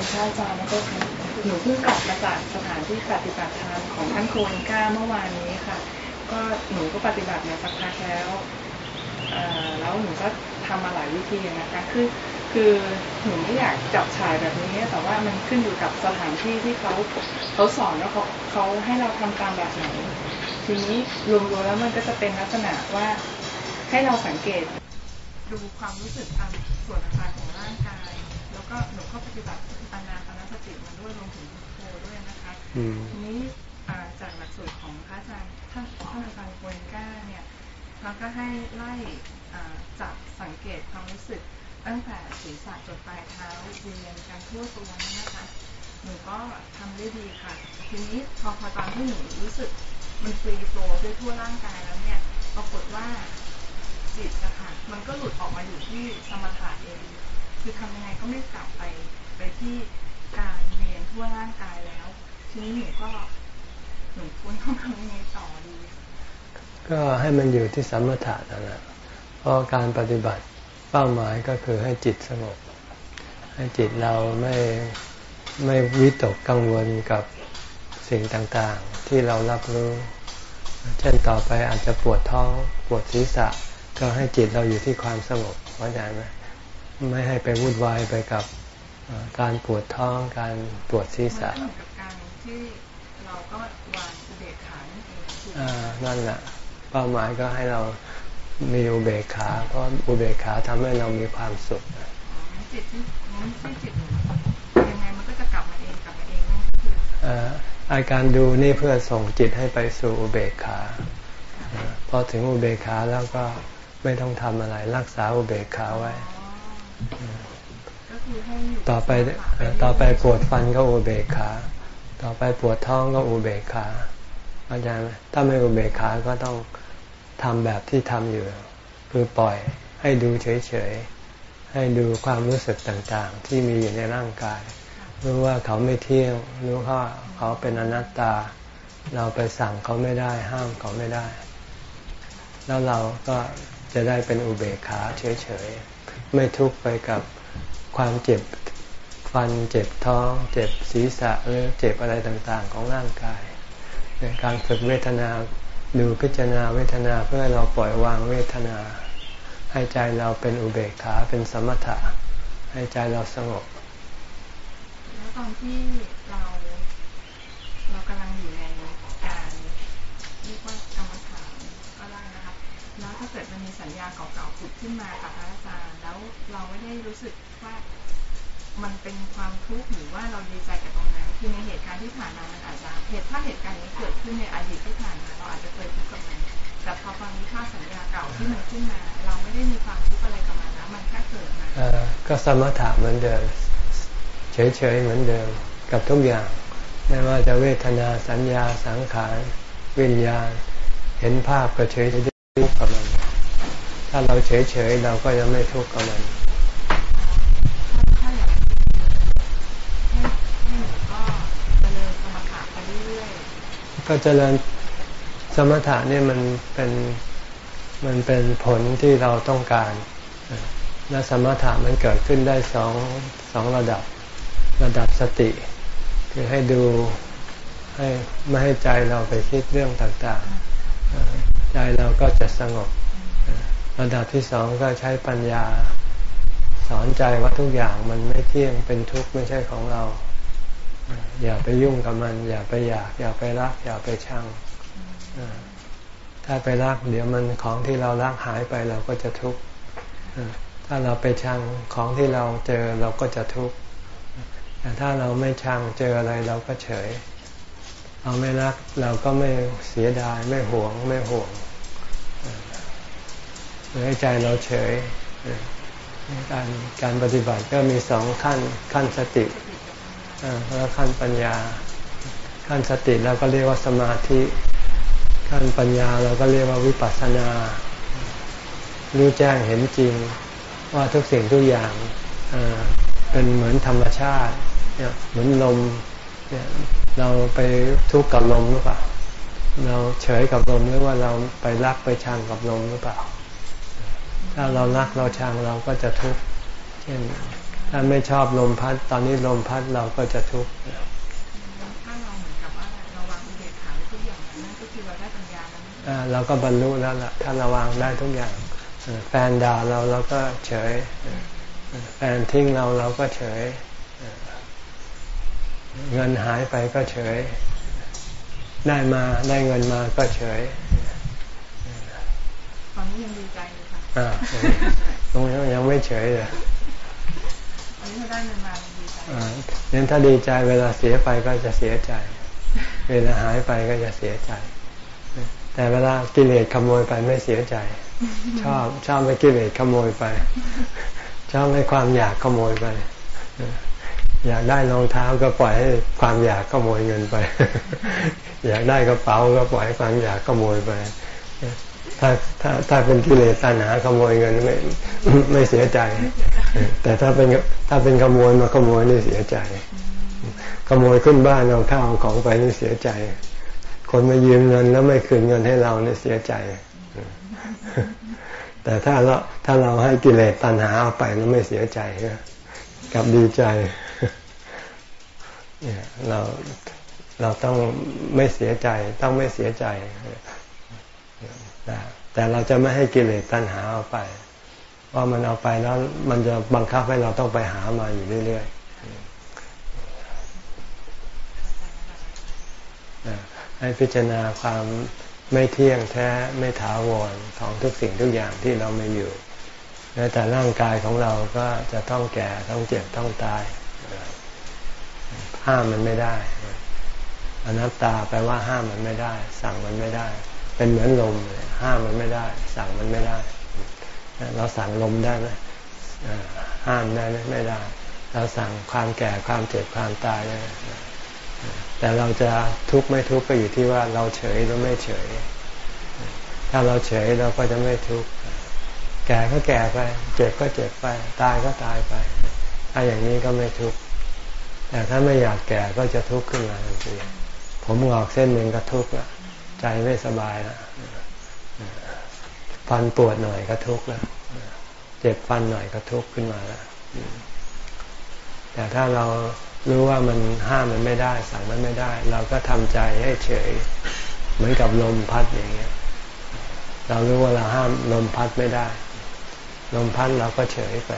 ยนพระอาจารย์นะเจ้าค่ะหนูเพิ่งกลับมาจากสถานที่ปฏิบัติธรรมของท่านโคนก้าเมื่อวานนี้ค่ะ ก็หนูก็ปฏิบัติมาสักพักแล้วแล้วหนูก็ทำมาหลายวิธีนะคะคือคือหนูไม่อยากจับฉายแบบนี้ แต่ว่ามันขึ้นอยู่กับสถานที่ที่เขาเขาสอนว่าเขาเขาให้เราทำตามแบบไหนทีนี้รวมๆแล้วมันก็จะเป็นลักษณะว่าให้เราสังเกตดูความรู้สึกตามส่วนต่าง ก็หนูก็ปฏิบัติอานาปานสติมาด้วยรวมถึงโคด้วยนะคะทีนี้จากหลักสูตรของพระอาจารย์ท่านท่านอาจารย์โกนก้าเนี่ยเขาก็ให้ไล่จับสังเกตความรู้สึกตั้งแต่ศีรษะจนปลายเท้าเวียนการทั่วตัวนี่นะคะหนูก็ทำได้ดีค่ะ ทีนี้พอพอตอนที่หนูรู้สึกมันฟรีโฟลด้วยทั่วร่างกายแล้วเนี่ยปรากฏว่าจิตนะคะมันก็หลุดออกมาอยู่ที่สมถะเอง คือทำยังไงก็ไม่กลับไปไปที่การเวียนทั่วร่างกายแล้ว ทีนี้หนูก็หนูควรต้องทำยังไงต่อดี ก็ให้มันอยู่ที่สมถะนั่นแหละเพราะการปฏิบัติเป้าหมายก็คือให้จิตสงบ ให้จิตเราไม่ไม่วิตกกังวลกับสิ่งต่างๆ ที่เรารับรู้ เช่นต่อไปอาจจะปวดท้องปวดศีรษะ ก็ให้จิตเราอยู่ที่ความสงบเข้าใจไหม ไม่ให้ไปวุ่นวายไปกับการปวดท้องการปวดศีรษะมันกับการที่เราก็วางอุเบกขานั่นแหละเป้าหมายก็ให้เรามีอุเบกขา เพราะอุเบกขาทำให้เรามีความสุขจิตที่ที่จิตยังไงมันก็จะกลับมาเองกลับมาเองนั่นคืออาการดูนี่เพื่อส่งจิตให้ไปสู่อุเบกขาพอถึงอุเบกขาแล้วก็ไม่ต้องทำอะไรรักษาอุเบกขาไว้ ต่อไปต่อไปปวดฟันก็อุเบกขา ต่อไปปวดท้องก็อุเบกขาอาจารย์ถ้าไม่อุเบกขาก็ต้องทำแบบที่ทำอยู่ คือปล่อยให้ดูเฉยๆ ให้ดูความรู้สึกต่างๆ ที่มีอยู่ในร่างกาย รู้ว่าเขาไม่เที่ยงรู้ว่าเขาเป็นอนัตตา เราไปสั่งเขาไม่ได้ ห้ามเขาไม่ได้ แล้วเราก็จะได้เป็นอุเบกขาเฉยๆ ไม่ทุกข์ไปกับความเจ็บฟันเจ็บท้อง เจ็บศีรษะหรือเจ็บอะไรต่างๆ ของร่างกายในการฝึกเวทนาดูพิจารณาเวทนาเพื่อเราปล่อยวางเวทนา ให้ใจเราเป็นอุเบกขาเป็นสมถะ ให้ใจเราสงบแล้วตอนที่เราเรากำลังอยู่ในการเรียกว่ากรรมฐานก็ได้นะคะแล้วถ้าเกิดมันมีสัญญาเก่าๆผุดขึ้นมากับพระ ไม่ได้รู้สึกว่ามันเป็นความทุกข์หรือว่าเราดีใจกับตรงนั้นคือในเหตุการณ์ที่ผ่านมามันอาจจะเหตุถ้าเหตุการณ์นี้เกิดขึ้นในอดีตที่ผ่านมาเราอาจจะเคยทุกข์กับมันแต่พอฟังวิชาสัญญาเก่าที่มันขึ้นมา เราไม่ได้มีความทุกข์อะไรกับมันนะมันแค่เกิดมาก็สมถะเหมือนเดิม เฉยๆเหมือนเดิมกับทุกอย่างไม่ว่าจะเวทนาสัญญาสังขารวิญญาณ เห็นภาพก็เฉยๆทุกข์กับมัน ถ้าเราเฉยๆเราก็จะไม่ทุกข์กับมัน ก็เจริญสมถะเนี่ยมันเป็นมันเป็นผลที่เราต้องการและสมถะมันเกิดขึ้นได้สองสองระดับระดับสติ คือให้ดูให้ไม่ให้ใจเราไปคิดเรื่องต่างๆ ใจเราก็จะสงบ ระดับที่สองก็ใช้ปัญญา สอนใจว่าทุกอย่างมันไม่เที่ยงเป็นทุกข์ไม่ใช่ของเรา อย่าไปยุ่งกับมัน อย่าไปอยาก อย่าไปรัก อย่าไปชังถ้าไปรัก เดี๋ยวมันของที่เรารักหายไปเราก็จะทุกข์ถ้าเราไปชังของที่เราเจอเราก็จะทุกข์แต่ถ้าเราไม่ชังเจออะไรเราก็เฉย เราไม่รักเราก็ไม่เสียดายไม่หวงไม่ห่วงให้ใจเราเฉยการการปฏิบัติก็มีสองขั้นขั้นสติ แล้วขั้นปัญญา ขั้นสติเราก็เรียกว่าสมาธิ ขั้นปัญญาเราก็เรียกว่าวิปัสสนา รู้แจ้งเห็นจริงว่าทุกสิ่งทุกอย่างเป็นเหมือนธรรมชาติเหมือนลมเราไปทุกข์กับลมหรือเปล่า เราเฉยกับลมหรือว่าเราไปรักไปชังกับลมหรือเปล่า ถ้าเรารักเราชังเราก็จะทุกข์เช่น ถ้าไม่ชอบลมพัด ตอนนี้ลมพัดเราก็จะทุกข์ถ้าเราเหมือนกับว่าเราวางอุเบกขาทุกอย่างนั่นก็คือเราได้ปัญญาแล้วเราก็บรรลุแล้วล่ะ ถ้าเราวางได้ทุกอย่าง แฟนด่าเราเราก็เฉย แฟนทิ้งเราเราก็เฉย เงินหายไปก็เฉย ได้มาได้เงินมาก็เฉยตอนนี้ยังดีใจอยู่ค่ะอ่าตรงนี้ยังไม่เฉยเลย อันนี้ได้เงินมาดีใจงั้นถ้าดีใจเวลาเสียไปก็จะเสียใจ เวลาหายไปก็จะเสียใจ แต่เวลากิเลสขโมยไปไม่เสียใจ ชอบชอบไปกิเลสขโมยไป ชอบให้ความอยากขโมยไป อยากได้รองเท้าก็ปล่อยให้ความอยากขโมยเงินไป อยากได้กระเป๋าก็ปล่อยให้ความอยากขโมยไป ถ้าถ้าถ้าเป็นกิเลสตัณหาขโมยเงินไม่ไม่เสียใจ แต่ถ้าเป็นถ้าเป็นขโมยมาขโมยนี่เสียใจ ขโมยขึ้นบ้านเอาข้าวของไปนี่เสียใจ คนมายืมเงินแล้วไม่คืนเงินให้เราเนี่ยเสียใจ แต่ถ้าเราถ้าเราให้กิเลสตัณหาเอาไปแล้วไม่เสียใจกับดีใจเนี่ยเราเราต้องไม่เสียใจต้องไม่เสียใจ แต่เราจะไม่ให้กิเลสตัณหาเอาไป ว่ามันเอาไปแล้วมันจะบังคับให้เราต้องไปหามาอยู่เรื่อยๆให้พิจารณาความไม่เที่ยงแท้ไม่ถาวรของทุกสิ่งทุกอย่างที่เราไม่อยู่แต่ร่างกายของเราก็จะต้องแก่ต้องเจ็บต้องตายห้ามมันไม่ได้อนัตตาแปลว่าห้ามมันไม่ได้ สั่งมันไม่ได้ เป็นเหมือนลม ห้ามมันไม่ได้ สั่งมันไม่ได้ เราสั่งลมได้ไหมห้ามได้ไหมไม่ได้ เราสั่งความแก่ความเจ็บความตายได้แต่เราจะทุกข์ไม่ทุกข์ก็อยู่ที่ว่าเราเฉยหรือไม่เฉย ถ้าเราเฉยเราก็จะไม่ทุกข์ แก่ก็แก่ไป เจ็บก็เจ็บไป ตายก็ตายไป ถ้าอย่างนี้ก็ไม่ทุกข์ แต่ถ้าไม่อยากแก่ก็จะทุกข์ขึ้นมาทันที ผมหงอกเส้นหนึ่งก็ทุกข์ละใจไม่สบายละ ฟันปวดหน่อยก็ทุกข์และเจ็บฟันหน่อยก็ทุกข์ขึ้นมาและแต่ถ้าเรารู้ว่ามันห้ามมันไม่ได้สั่งมันไม่ได้ เราก็ทำใจให้เฉย เหมือนกับลมพัดอย่างเงี้ย เรารู้ว่าเราห้ามลมพัดไม่ได้ ลมพัดเราก็เฉยไป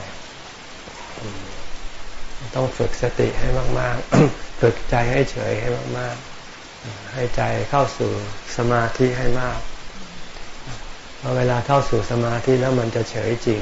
ต้องฝึกสติให้มาก ๆ ฝึกใจให้เฉยให้มาก ๆ ให้ใจเข้าสู่สมาธิให้มาก เวลาเข้าสู่สมาธิแล้วมันจะเฉยจริง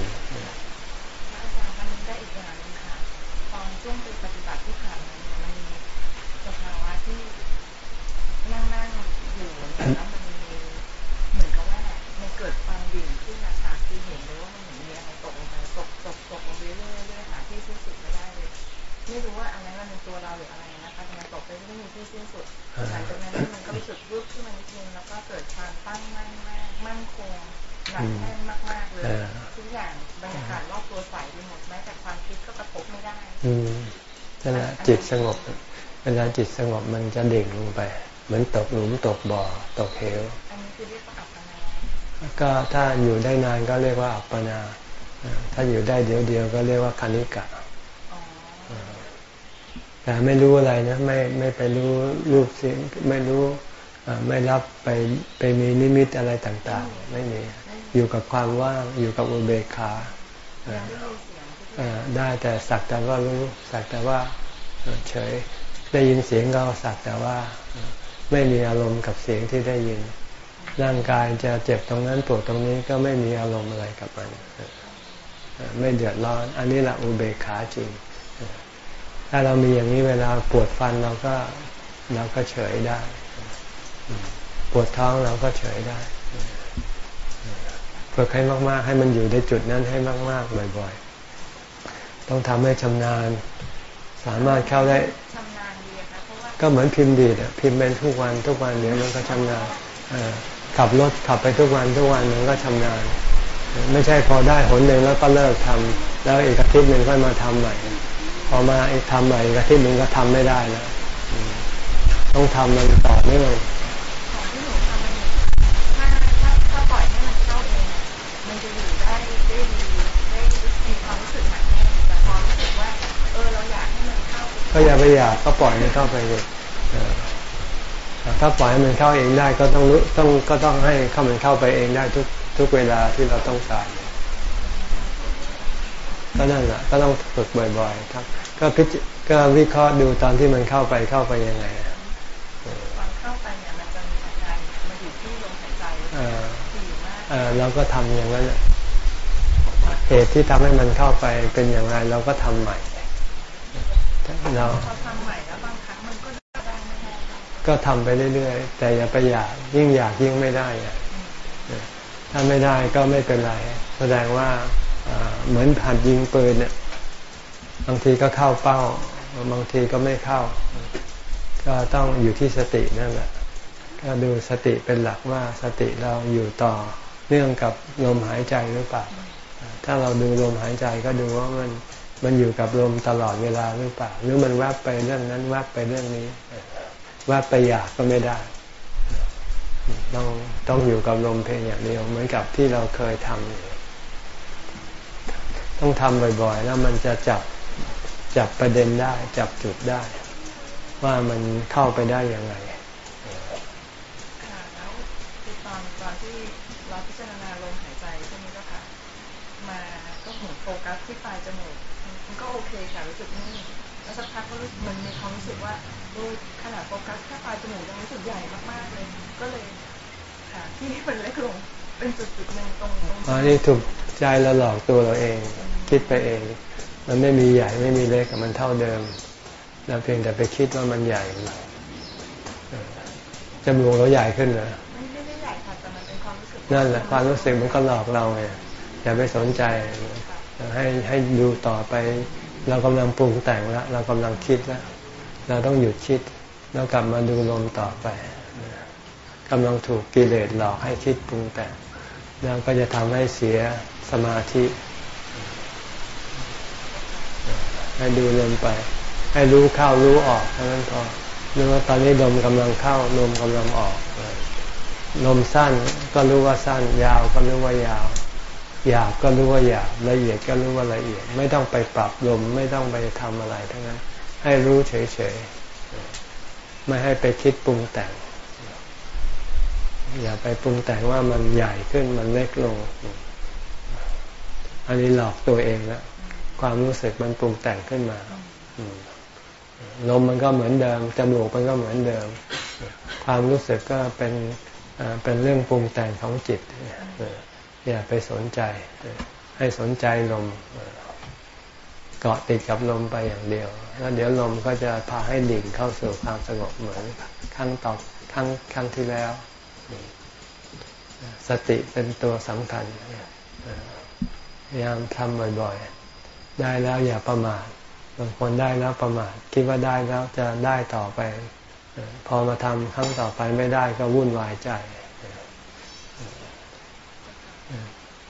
นั่นแหละจิตสงบเวลาจิตสงบมันจะเด่งลงไป เหมือนตกหลุมตกบ่อตกเหวก็ถ้าอยู่ได้นานก็เรียกว่าอัปปนา ถ้าอยู่ได้เดียวเดียวก็เรียกว่าคณิกะแต่ไม่รู้อะไรนะไม่ไม่ไปรู้รูปเสียงไม่รู้ไม่รับไปไปมีนิมิตอะไรต่าง ๆ ไม่มี อยู่กับความว่างอยู่กับอุเบกขาได้แต่สักแต่ว่ารู้สักแต่ว่าเฉยได้ยินเสียงก็สักแต่ว่าไม่มีอารมณ์กับเสียงที่ได้ยิน ร่างกายจะเจ็บตรงนั้นปวดตรงนี้ก็ไม่มีอารมณ์อะไรกับมันไม่เดือดร้อน อันนี้แหละอุเบกขาจริง ถ้าเรามีอย่างนี้เวลาปวดฟันเราก็เราก็เฉยได้ ปวดท้องเราก็เฉยได้ ฝึกให้มากๆ ให้มันอยู่ในจุดนั้นให้มากๆบ่อยๆ ต้องทำให้ชำนาญ สามารถเข้าได้ก็เหมือนพิมพ์ดีดพิมพ์เป็นทุกวันทุกวันเดี๋ยวมันก็ชำนาญขับรถขับไปทุกวันทุกวันมันก็ชำนาญไม่ใช่พอได้หนหนึ่งแล้วก็เลิกทำแล้วอีกอาทิตย์หนึ่งก็มาทำใหม่ พอมาอีกทำใหม่อีกอาทิตย์หนึ่งก็ทำไม่ได้แล้วต้องทำมันต่อเนื่องมันจะอยู่ได้ได้ดีได้มีความรู้สึกหนักแน่นแต่พอรู้สึกว่า ก็อย่าไปอยากก็ปล่อยมันเข้าไปเลยถ้าปล่อยให้มันเข้าเองได้ก็ต้องรู้ต้องก็ต้องให้เข้ามันเข้าไปเองได้ทุกทุกเวลาที่เราต้องการก็นั่นแหละก็ต้องฝึกบ่อยๆ ครับ ก็พิจก็วิเคราะห์ดูตอนที่มันเข้าไปเข้าไปยังไงตอนเข้าไปเนี่ยมันจะมีอาการมาอยู่ที่ลมหายใจอ่าเราก็ทำอย่างนั้นเหตุที่ทำให้มันเข้าไปเป็นอย่างไรเราก็ทำใหม่ เราก็ได้ไม่ได้ก็ทำไปเรื่อยๆ แต่อย่าไปอยากยิ่งอยากยิ่งไม่ได้ถ้าไม่ได้ก็ไม่เป็นไร แสดงว่าเหมือนผ่านยิงปืนเนี่ยบางทีก็เข้าเป้า บางทีก็ไม่เข้า ก็ต้องอยู่ที่สตินั่นแหละก็ดูสติเป็นหลักว่าสติเราอยู่ต่อเนื่องกับลมหายใจหรือเปล่าถ้าเราดูลมหายใจก็ดูว่ามัน มันอยู่กับลมตลอดเวลาหรือเปล่าหรือมันแวบไปเรื่องนั้นแวบไปเรื่องนี้แวบไปอยากก็ไม่ได้ ต้องต้องอยู่กับลมเพียงอย่างเดียวเหมือนกับที่เราเคยทำต้องทำบ่อยๆ แล้วมันจะจับจับประเด็นได้ จับจุดได้ ว่ามันเข้าไปได้อย่างไรโฟกัสที่ปลมหายใจใช่ไหมูกมันก็โอเคค่ะรู้สึกนิ่งแล้วสักพักก็รู้มันมีความรู้สึก ว่าโอ้ขนาดโฟกัสแค่ปลายจมูกยังรู้สึกใหญ่มากๆเลย ก็เลยค่ะที่มันเล็กลงเป็นจุดๆหนึ่งตรงตรงอันนี้ถูกใจเราหลอกตัวเราเอง คิดไปเอง มันไม่มีใหญ่ไม่มีเล็กมันเท่าเดิมเราเพียงแต่ไปคิดว่ามันใหญ่จมูกเราใหญ่ขึ้นเหรอไม่ได้ใหญ่ค่ะแต่มันเป็นความรู้สึกนั่นแหละความรู้สึกมันก็หลอกเราไงอย่าไปสนใจให้ให้ดูต่อไป เรากำลังปรุงแต่งแล้วเรากำลังคิดแล้ว เราต้องหยุดคิดแล้วกลับมาดูลมต่อไปกำลังถูกกิเลสหลอกให้คิดปรุงแต่งแล้วก็จะทำให้เสียสมาธิให้ดูลมไป ให้รู้เข้ารู้ออกเท่านั้นพอรู้ว่าตอนนี้ลมกำลังเข้าลมกำลังออกลมสั้นก็รู้ว่าสั้น ยาวก็รู้ว่ายาวหยาบก็รู้ว่าหยาบละเอียดก็รู้ว่าละเอียด ไม่ต้องไปปรับลมไม่ต้องไปทำอะไรทั้งนั้น ให้รู้เฉยๆ ไม่ให้ไปคิดปรุงแต่ง อย่าไปปรุงแต่งว่ามันใหญ่ขึ้นมันเล็กลง อันนี้หลอกตัวเองล้วความรู้สึกมันปรุงแต่งขึ้นมาลมมันก็เหมือนเดิมจมูกมันก็เหมือนเดิม ความรู้สึกก็เป็นเป็นเรื่องปรุงแต่งของจิตอย่าไปสนใจ ให้สนใจลม เกาะติดกับลมไปอย่างเดียว แล้วเดี๋ยวลมก็จะพาให้ดิ่งเข้าสู่ความสงบเหมือนครั้งต่อครั้งครั้งที่แล้ว สติเป็นตัวสำคัญพยายามทำบ่อยๆ ได้แล้วอย่าประมาทบางคนได้แล้วประมาทคิดว่าได้แล้วจะได้ต่อไป พอมาทำครั้งต่อไปไม่ได้ก็วุ่นวายใจ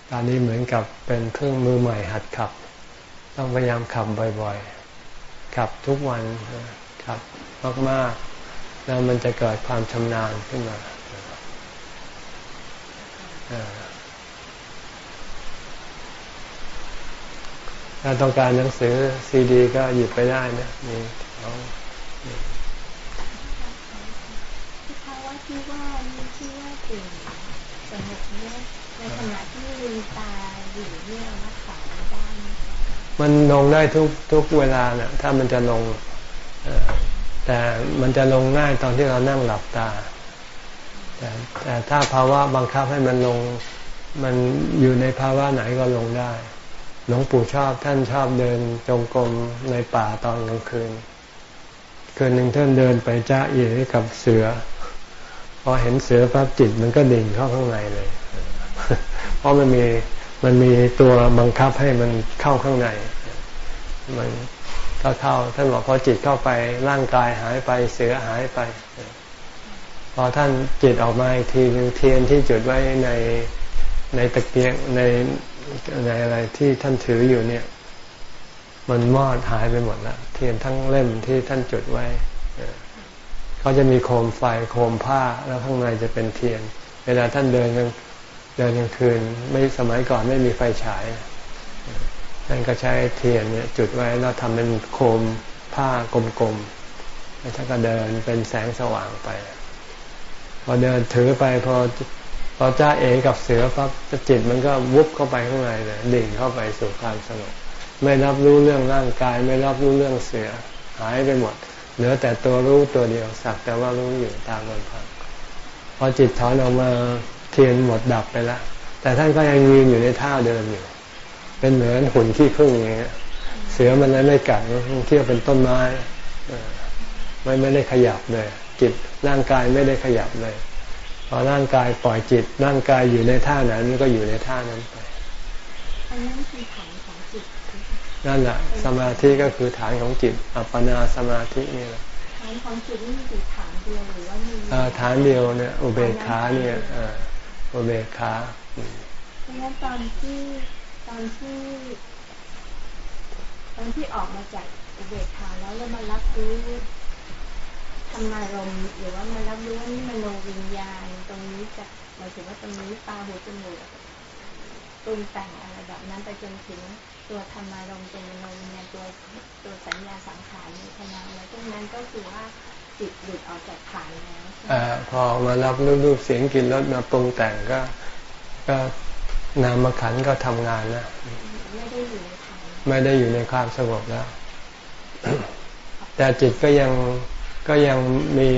ตอนนี้เหมือนกับเป็นเครื่องมือใหม่หัดขับ ต้องพยายามขับบ่อยๆ ขับทุกวันขับมากๆ แล้วมันจะเกิดความชำนาญขึ้นมาถ้าต้องการหนังสือซีดี ก็หยิบไปได้นะมีเขาภาวะที่ว่ามีที่ว่าตื่นสงบเนี่ยในขณะที่ลืมตาอยู่เนี่ยรักษาได้ไหม มันลงได้ทุกทุกเวลาเนี่ยถ้ามันจะลงแต่มันจะลงง่ายตอนที่เรานั่งหลับตา แต่แต่ถ้าภาวะบังคับให้มันลงมันอยู่ในภาวะไหนก็ลงได้ หลวงปู่ชอบท่านชอบเดินจงกรมในป่าตอนกลางคืน คืนหนึ่งท่านเดินไปจ้าเอ๋กับเสือ พอเห็นเสือปั๊บจิตมันก็ดิ่งเข้าข้างในเลย เพราะมันมี มันมีตัวบังคับให้มันเข้าข้างใน มันเข้าท่านบอกพอจิตเข้าไปร่างกายหายไปเสือหายไป พอท่านจิตออกมาอีกทีหนึ่งเทียนที่จุดไว้ในในตะเกียงในในอะไรที่ท่านถืออยู่เนี่ย มันมอดหายไปหมดแล้วเทียนทั้งเล่มที่ท่านจุดไว้เขาจะมีโคมไฟโคมผ้าแล้วข้างในจะเป็นเทียน เวลาท่านเดินกัน เดินกลางคืนไม่สมัยก่อนไม่มีไฟฉายนั่นก็ใช้เทียนเนี่ยจุดไว้แล้วทำเป็นโคมผ้ากลมๆแล้วท่านก็เดินเป็นแสงสว่างไป พอเดินถือไปพอพอจ้าเอกับเสือปั๊บจิตมันก็วุบเข้าไปข้างในเลยดิ่งเข้าไปสู่ความสงบไม่รับรู้เรื่องร่างกาย ไม่รับรู้เรื่องเสือหายไปหมดเหลือแต่ตัวรู้ตัวเดียวสักแต่ว่ารู้อยู่ตามลำพังพอจิตถอนออกมา เทียนหมดดับไปแล้วแต่ท่านก็ยังยืนอยู่ในท่าเดิมอยู่ เป็นเหมือนหุ่นขี้ผึ้งอย่างเงี้ยเสือมันนั้นไม่กัดเที่ยวเป็นต้นไม้ไม่ไม่ได้ขยับเลย จิตร่างกายไม่ได้ขยับเลย พอร่างกายปล่อยจิต ร่างกายอยู่ในท่านั้นก็อยู่ในท่านั้นไปอันนั้นคือฐานของจิตนั่นแหละสมาธิก็คือฐานของจิต อัปปนาสมาธินี่แหละฐานของจิตนี่มีอยู่ฐานเดียวหรือว่ามีอ่าฐานเดียวเนี่ยอุเบกขาเนี่ยอ่า อุเบกขาเพราะฉะนั้นตอนที่ตอนที่ ตอนที่ออกมาจากอุเบกขาแล้วเรามารับรู้ธรรมารมหรือว่ามารับรู้ว่านี่มโนวิญญาณตรงนี้จากหมายถึงว่าตรงนี้ตาหูจมูกปรุงแต่งอะไรแบบนั้นไปจนถึงตัวธรรมารมตัวมโนวิญญาณตัวตัวสัญญาสังขารในขณะอะไรพวกนั้นก็คือว่า จิตหลุดออกจากฐานแล้วใช่ไหมอ่าพอมารับรูปรูปเสียงกลิ่นรสมาปรุงแต่งก็ก็นามขันธ์ก็ทำงานแล้วไม่ได้อยู่ในฐานไม่ได้อยู่ในความสงบแล้ว แต่จิตก็ยังก็ยังมี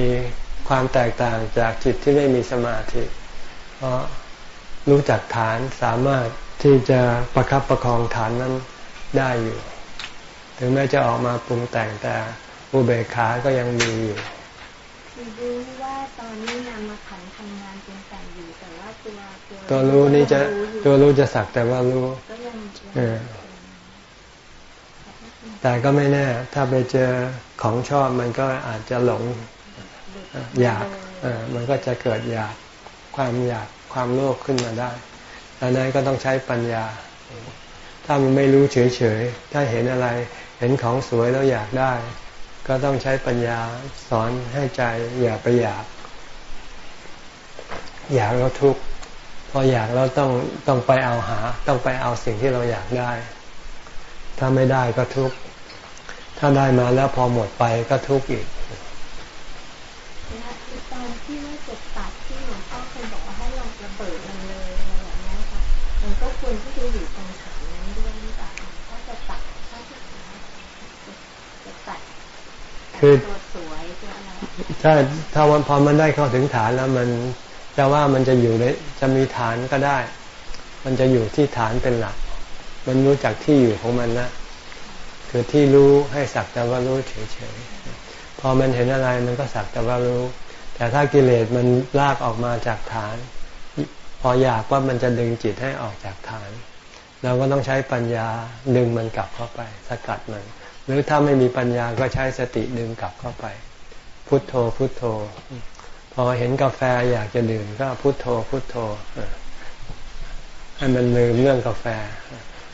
ความแตกต่างจากจิตที่ไม่มีสมาธิ เพราะรู้จักฐานสามารถที่จะประคับประคองฐานนั้นได้อยู่ ถึงแม้จะออกมาปรุงแต่งแต่ อุเบกขาก็ยังมีอยู่คือรู้ว่าตอนนี้นามขันธ์ทำงานปรุงแต่งอยู่แต่ว่าตัวตัวรู้นี่จะอยู่ตัวรู้จะสักแต่ว่ารู้ก็ยังเออแต่ก็ไม่แน่ ถ้าไปเจอของชอบมันก็อาจจะหลงเอ่ออยากเออมันก็จะเกิดอยากความอยากความโลภขึ้นมาได้ดังนั้นก็ต้องใช้ปัญญา ถ้ามันไม่รู้เฉยๆ ถ้าเห็นอะไร เห็นของสวยแล้วอยากได้ ก็ต้องใช้ปัญญาสอนให้ใจอย่าไปอยาก อยากแล้วทุกข์พออยากแล้วต้องต้องไปเอาหา ต้องไปเอาสิ่งที่เราอยากได้ ถ้าไม่ได้ก็ทุกข์ถ้าได้มาแล้วพอหมดไปก็ทุกข์อีก และคือตอนที่ว่าจะตัดที่หลวงพ่อเคยบอกว่าให้เราระเบิดมันเลยอะไรแบบนี้ค่ะมันก็ควรที่จะอยู่ตรงฐานนั้นด้วยหรือเปล่าถ้าจะตัดถ้าจะจะตัด คือถ้าถ้าวันพอมันได้เข้าถึงฐานแล้วมันจะว่ามันจะอยู่ในจะมีฐานก็ได้ มันจะอยู่ที่ฐานเป็นหลัก มันรู้จักที่อยู่ของมันนะคือที่รู้ให้สักแต่ว่ารู้เฉยๆพอมันเห็นอะไรมันก็สักแต่ว่ารู้ แต่ถ้ากิเลสมันลากออกมาจากฐาน พออยากว่ามันจะดึงจิตให้ออกจากฐานเราก็ต้องใช้ปัญญาดึงมันกลับเข้าไป สกัดมัน หรือถ้าไม่มีปัญญาก็ใช้สติดึงกลับเข้าไป พุทโธพุทโธ พอเห็นกาแฟอยากจะดื่มก็พุทโธพุทโธให้มันลืมเรื่องกาแฟ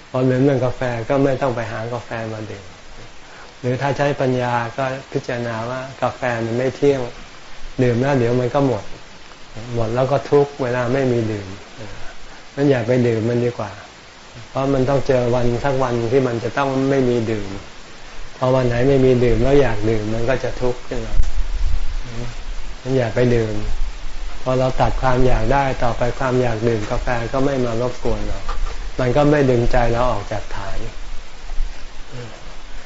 พอลืมเรื่องกาแฟก็ไม่ต้องไปหากาแฟมาดื่มหรือถ้าใช้ปัญญาก็พิจารณาว่ากาแฟมันไม่เที่ยงดื่มแล้วเดี๋ยวมันก็หมด หมดแล้วก็ทุกเวลาไม่มีดื่มนั้นอย่าไปดื่มมันดีกว่า เพราะมันต้องเจอวันสักวันที่มันจะต้องไม่มีดื่ม พอวันไหนไม่มีดื่มแล้วอยากดื่มมันก็จะทุกข์ขึ้นมามันอย่าไปดื่ม พอเราตัดความอยากได้ต่อไปความอยากดื่มกาแฟก็ไม่มารบกวนเรามันก็ไม่ดึงใจเราออกจากฐาน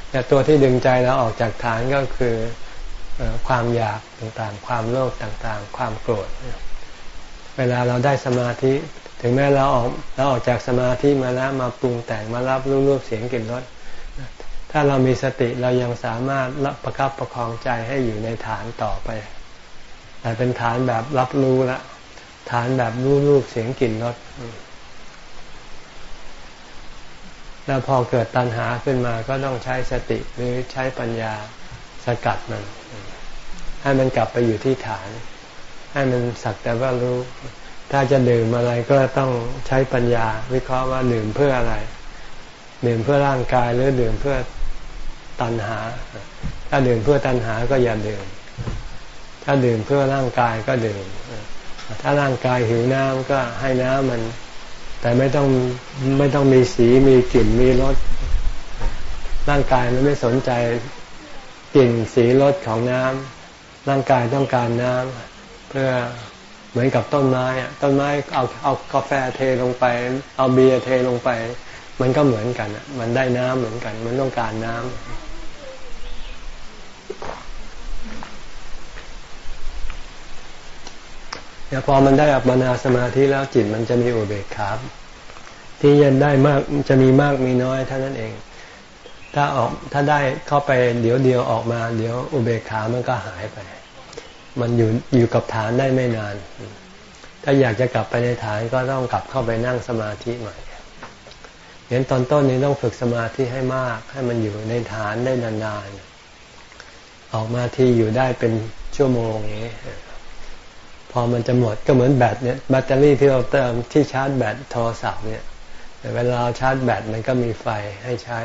แต่ตัวที่ดึงใจเราออกจากฐานก็คือความอยากต่างๆ ความโลภต่างๆ ความโกรธ เวลาเราได้สมาธิ ถึงแม้เราออกเราออกจากสมาธิมาแล้วมาปรุงแต่งมารับรู้รูปเสียงกลิ่นรส ถ้าเรามีสติเรายังสามารถรับประคับประคองใจให้อยู่ในฐานต่อไป แต่เป็นฐานแบบรับรู้ละ ฐานแบบรู้รูปเสียงกลิ่นรสแล้วพอเกิดตัณหาขึ้นมาก็ต้องใช้สติหรือใช้ปัญญาสกัดมัน ให้มันกลับไปอยู่ที่ฐาน ให้มันสักแต่ว่ารู้ ถ้าจะดื่มอะไรก็ต้องใช้ปัญญา วิเคราะห์ว่าดื่มเพื่ออะไร ดื่มเพื่อร่างกายหรือดื่มเพื่อ ตัณหา ถ้าดื่มเพื่อตัณหาก็อย่าดื่ม ถ้าดื่มเพื่อร่างกายก็ดื่ม ถ้าร่างกายหิวน้ำก็ให้น้ำมัน แต่ไม่ต้องไม่ต้องมีสีมีกลิ่นมีรส ร่างกายมันไม่สนใจกลิ่นสีรสของน้ำร่างกายต้องการน้ำเพื่อเหมือนกับต้นไม้ต้นไม้เอาเอากาแฟเทลงไป เอาเบียร์เทลงไปมันก็เหมือนกัน มันได้น้ำเหมือนกัน มันต้องการน้ำ เนี่ยพอมันได้อัปปนาสมาธิแล้วจิตมันจะมีอุเบกขาที่ยันได้มากจะมีมากมีน้อยเท่านั้นเอง ถ้าออกถ้าได้เข้าไปเดี๋ยวเดียวออกมา เดี๋ยวอุเบกขามันก็หายไป มันอยู่อยู่กับฐานได้ไม่นาน ถ้าอยากจะกลับไปในฐานก็ต้องกลับเข้าไปนั่งสมาธิใหม่เห็นตอนต้นนี้ต้องฝึกสมาธิให้มาก ให้มันอยู่ในฐานได้นานๆออกมาที่อยู่ได้เป็นชั่วโมงนี้ พอมันจะหมดก็เหมือนแบตเนี่ยแบตเตอรี่ที่เราเติมที่ชาร์จแบตโทรศัพท์เนี่ยเวลาเราชาร์จแบตมันก็มีไฟให้ใช้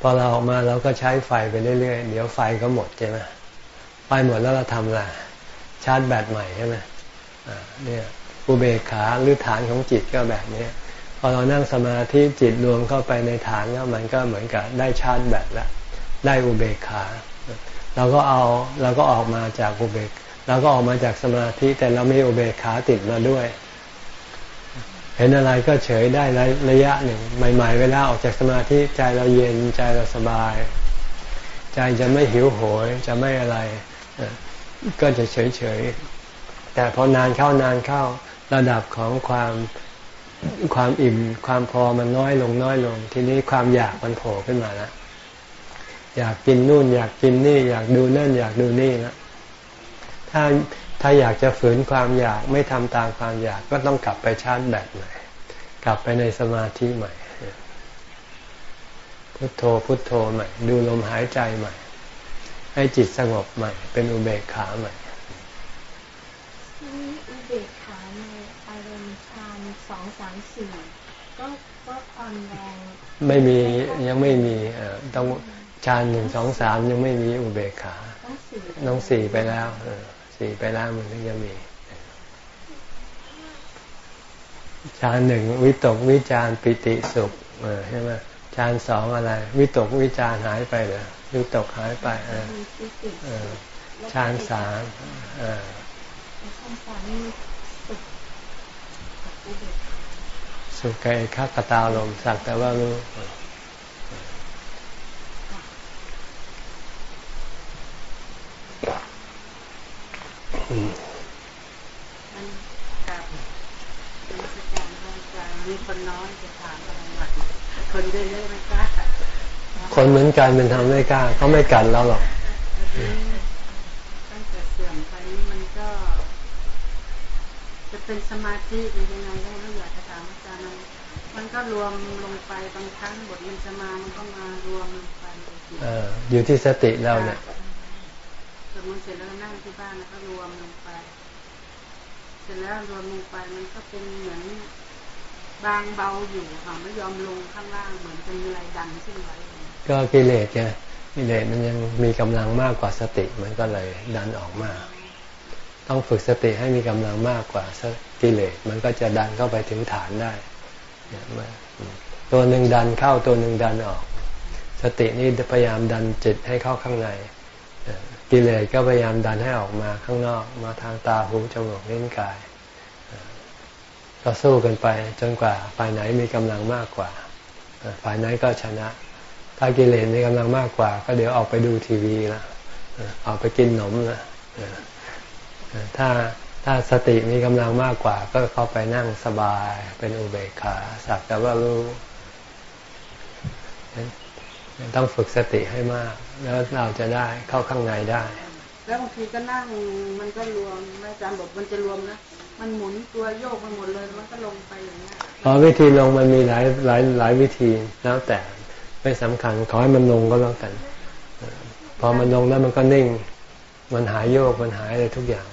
พอเราออกมาเราก็ใช้ไฟไปเรื่อยๆ เดี๋ยวไฟก็หมดใช่ไหมไฟหมดแล้วเราทำอะไรชาร์จแบตใหม่ใช่ไหมเนี่ยอุเบกขาหรือฐานของจิตก็แบบนี้พอเรานั่งสมาธิจิตรวมเข้าไปในฐานแล้วมันก็เหมือนกับได้ชาร์จแบตแล้วได้อุเบกขา เราก็เอาเราก็ออกมาจากอุเบก เราก็ออกมาจากสมาธิแต่เราไม่อุเบกขาติดมาด้วย เห็นอะไรก็เฉยได้ระยะหนึ่ง ใหม่ๆ เวลาออกจากสมาธิใจเราเย็นใจเราสบาย ใจจะไม่หิวโหยจะไม่อะไรก็จะเฉยๆ แต่พอนานเข้านานเข้าระดับของความความอิ่มความพอมันน้อยลงน้อยลง ทีนี้ความอยากมันโผล่ขึ้นมาแล้วอยากกินนู่น อยากกินนี่ อยากดูนั่น อยากดูนี่แล้ว ถ้าถ้าอยากจะฝืนความอยากไม่ทำตามความอยากก็ต้องกลับไปชาร์จแบตใหม่ กลับไปในสมาธิใหม่ พุทโธพุทโธใหม่ ดูลมหายใจใหม่ ให้จิตสงบใหม่ เป็นอุเบกขาใหม่อุเบกขาในอารมณ์ฌานสองสามสี่ก็ก็ความแรงไม่มียังไม่มีเอ่อต้องฌานหนึ่งสองสามยังไม่มีอุเบกขาต้องสี่ไปแล้วเออ สี่ไปแล้วมันถึงจะมีฌานหนึ่งวิตกวิจารปิติสุขใช่ไหมฌานสองอะไร วิตกวิจารหายไปเหรอวิตกหายไปฌานสามสุขเอกขตาลมสักแต่ว่ารู้มันกับนมัสการพระ อาจารย์มีคนน้อยจะถามอะไรมาคนเยอะๆไม่กล้าคนเหมือนกันเป็นทำไม่กล้าเขาไม่กัดเราหรอกตั้งแต่เสื่อมไปนี่มันก็ จะเป็นสมาธิหรือยังไงก็ไม่อยากจะถามอาจารย์มันก็รวมลงไปบางครั้งบทมันจะมามันก็มารวมลงไปอยู่ที่สติเราเนี่ยสมมติเสร็จแล้ว ที่บ้านแล้วก็รวมลงไป เสร็จแล้วรวมลงไปมันก็เป็นเหมือนบางเบาอยู่ค่ะไม่ยอมลงข้างล่างเหมือนเป็นอะไรดันขึ้นไว้ ก็กิเลสไงกิเลสมันยังมีกำลังมากกว่าสติมันก็เลยดันออกมา ต้องฝึกสติให้มีกำลังมากกว่ากิเลสมันก็จะดันเข้าไปถึงฐานได้ตัวหนึ่งดันเข้าตัวหนึ่งดันออก สตินี่พยายามดันจิตให้เข้าข้างใน กิเลสก็พยายามดันให้ออกมาข้างนอกมาทางตาหูจมูกลิ้นกาย ก็สู้กันไปจนกว่าฝ่ายไหนมีกำลังมากกว่าฝ่ายไหนก็ชนะ ถ้ากิเลสมีกำลังมากกว่า ก็เดี๋ยวออกไปดูทีวีละออกไปกินขนมละถ้าถ้าสติมีกำลังมากกว่า ก็เข้าไปนั่งสบายเป็นอุเบกขาสักแต่ว่ารู้ต้องฝึกสติให้มาก แล้วเราจะได้เข้าข้างในได้ แล้วบางทีก็นั่งมันก็รวมอาจารย์บอกมันจะรวมนะ มันหมุนตัวโยกมันหมดเลยมันก็ลงไปอย่างเงี้ยอ๋อวิธีลงมันมีหลายหลายหลายวิธีแล้วแต่ไม่สำคัญขอให้มันลงก็แล้วกัน พอมันลงแล้วมันก็นิ่ง มันหายโยกมันหายอะไรทุกอย่าง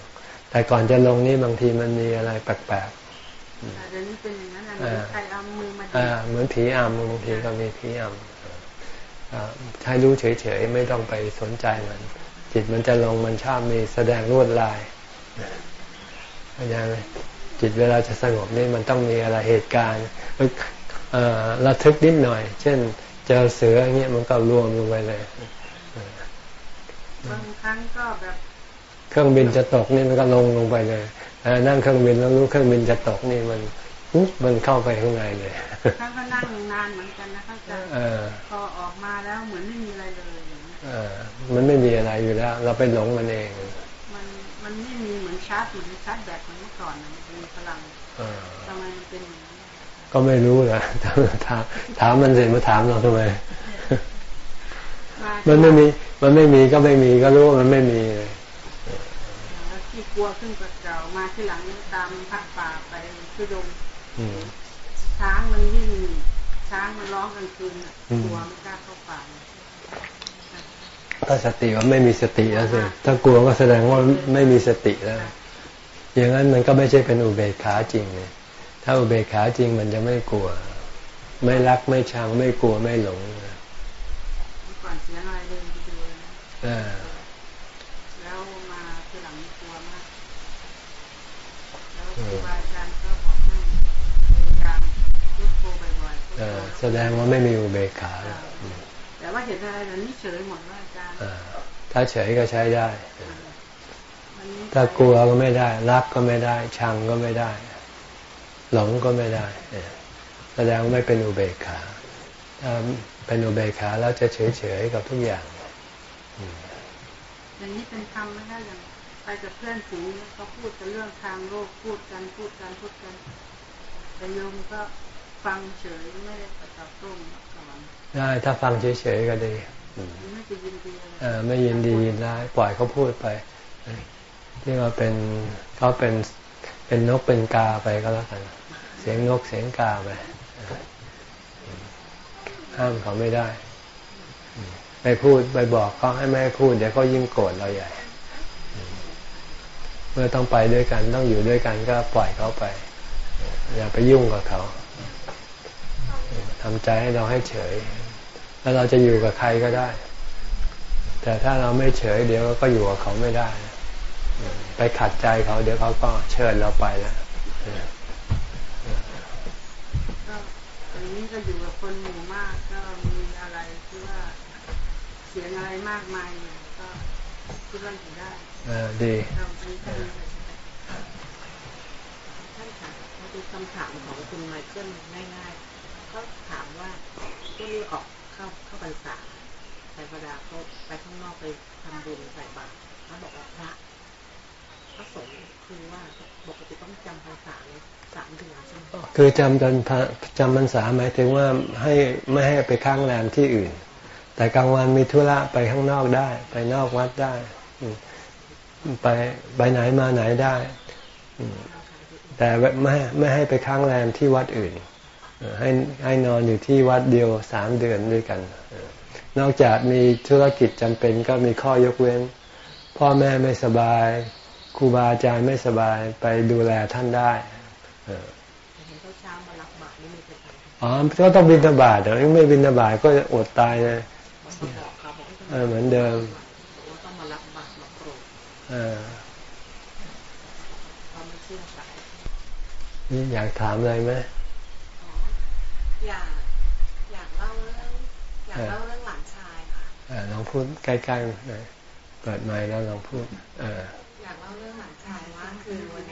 แต่ก่อนจะลงนี่บางทีมันมีอะไรแปลกๆเดี๋ยวนี้เป็นอย่างนั้นใครเอามือมาเหมือนผีอำบางทีก็มีผีอำ ให้รู้เฉยๆไม่ต้องไปสนใจมัน จิตมันจะลงมันชอบมีแสดงรวดลายเข้าใจไหมจิตเวลาจะสงบนี่มันต้องมีอะไรเหตุการณ์ระทึกนิดหน่อย เช่น เจอเสืออย่างเงี้ยมันก็รวมลงไปเลยบางครั้งก็แบบเครื่องบินจะตกนี่มันก็ลงลงไปเลยเออนั่งเครื่องบินแล้วรู้เครื่องบินจะตกนี่มันอุ๊บมันเข้าไปข้างในเลย ท่านก็นั่งนานเหมือนกันนะคะอาจารย์เออพอออกมาแล้วเหมือนไม่มีอะไรเลยอย่างเงี้ยเออมันไม่มีอะไรอยู่แล้ว เราไปหลงมันเอง มันมันไม่มีเหมือนชาร์จเหมือนชาร์จแบตเหมือนเมื่อก่อนนะมันมีพลังเออทำไมมันเป็นอย่างนี้ก็ไม่รู้นะถามถามถามมันสิมาถามเราทำไมมามันไม่มี มันไม่มีก็ไม่มีก็รู้ว่ามันไม่มีเลยแล้วที่กลัวขึ้นกับเก่ามาที่หลังตามพักป่าไปทุดงอืม ช้างมันวิ่งช้างมันร้องกลางคืนน่ะอืมกลัวไม่กล้าเข้าป่าถ้าสติว่าไม่มีสติแล้วสิถ้ากลัวก็แสดงว่าไม่มีสติแล้ว อย่างนั้นมันก็ไม่ใช่เป็นอุเบกขาจริงเลยถ้าอุเบกขาจริงมันจะไม่กลัว ไม่รักไม่ชังไม่กลัวไม่หลงเมื่อก่อนเสียงอะไรเดินไปดูเลยนะ อ่า แล้วมาที่หลังนี่กลัวมาก แล้วครูบาอาจารย์ก็บอกให้พยายามลุกโทบ่อยๆ เออ แสดงว่าไม่มีอุเบกขาแล้วอืมแต่ว่าเห็นอะไรแบบนี้เฉยหมดว่าอาจารย์อ่าถ้าเฉยก็ใช้ได้มันนี่ถ้ากลัวก็ไม่ได้ รักก็ไม่ได้ ชังก็ไม่ได้ หลงก็ไม่ได้เออแสดงว่าไม่เป็นอุเบกขา ถ้าเป็นอุเบกขาแล้วจะเฉยเฉยๆกับทุกอย่าง อย่างนี้เป็นธรรมไม่ได้อย่างไปกับเพื่อนฝูงเนี่ยเขาพูดกันเรื่องทางโลกพูดกันพูดกันพูดกันแต่โยมก็ ฟังเฉยไม่ได้ประตอบโต้สอนได้ถ้าฟังเฉยเฉยๆก็ดีอืมไม่จะยินดีอะไรเออไม่ยินดียินร้ายปล่อยเขาพูดไปที่ว่าเป็นเขาเป็นเป็นนกเป็นกาไปก็แล้วกัน เสียงนกเสียงกาไปเออห้ามเขาไม่ได้อืมไปพูดไปบอกเขาให้ไม่ให้พูดเดี๋ยวเขายิ่งโกรธเราใหญ่อืมเมื่อต้องไปด้วยกันต้องอยู่ด้วยกันก็ปล่อยเขาไป อย่าไปยุ่งกับเขา ทำใจให้เราให้เฉย แล้วเราจะอยู่กับใครก็ได้ แต่ถ้าเราไม่เฉย เดี๋ยวก็อยู่กับเขาไม่ได้ ไปขัดใจเขาเดี๋ยวเขาก็เชิญเราไปแล้วก็อย่างนี้ก็อยู่กับคนหมู่มากก็มีอะไรที่ว่าเสียงอะไรมากมายอยู่ก็คิดว่าอยู่ได้เออดีทำนี้ก็ดีท่านคะมาดูคำถามของคุณไมเคิลง่ายๆ เขาถามว่าช่วงนี้ออกเข้าเข้าพรรษาแต่เวลาเขาไปข้างนอกไปทำบุญใส่บาตรเขาบอกว่าพระพระสงฆ์คือว่าปกติต้องจำพรรษาเลยสามเดือนใช่ไหมคือจำจนพระจำพรรษาหมายถึงว่าให้ไม่ให้ไปค้างแรมที่อื่น แต่กลางวันมีธุระไปข้างนอกได้ ไปนอกวัดได้ ไปไปไหนมาไหนได้ แต่ไม่ไม่ให้ไปค้างแรมที่วัดอื่นเให้ให้นอนอยู่ที่วัดเดียวสามเดือนด้วยกันเออนอกจากมีธุรกิจจำเป็นก็มีข้อยกเว้น พ่อแม่ไม่สบายครูบาอาจารย์ไม่สบายไปดูแลท่านได้เออเห็นเขาเช้ามารับบาตรนี่มีเป็นอะไรอ๋อก็ต้องบินทบาทเดี๋ยวไม่บินทบาทก็จะอดตายเลยมาบอกเขาบอกให้เออเหมือนเดิมว่าต้องมารับบาตรมาโปรดเออเขาไม่เชื่อสายนี่อยากถามอะไรไหมอ๋อ อยากอยากเล่าเรื่องอยากเล่าเรื่องหลานชายค่ะเออลองพูดใกล้ๆหน่อยเปิดไมค์แล้วลองพูดเอออยากเล่าเรื่องหลานชายว่าคือวัน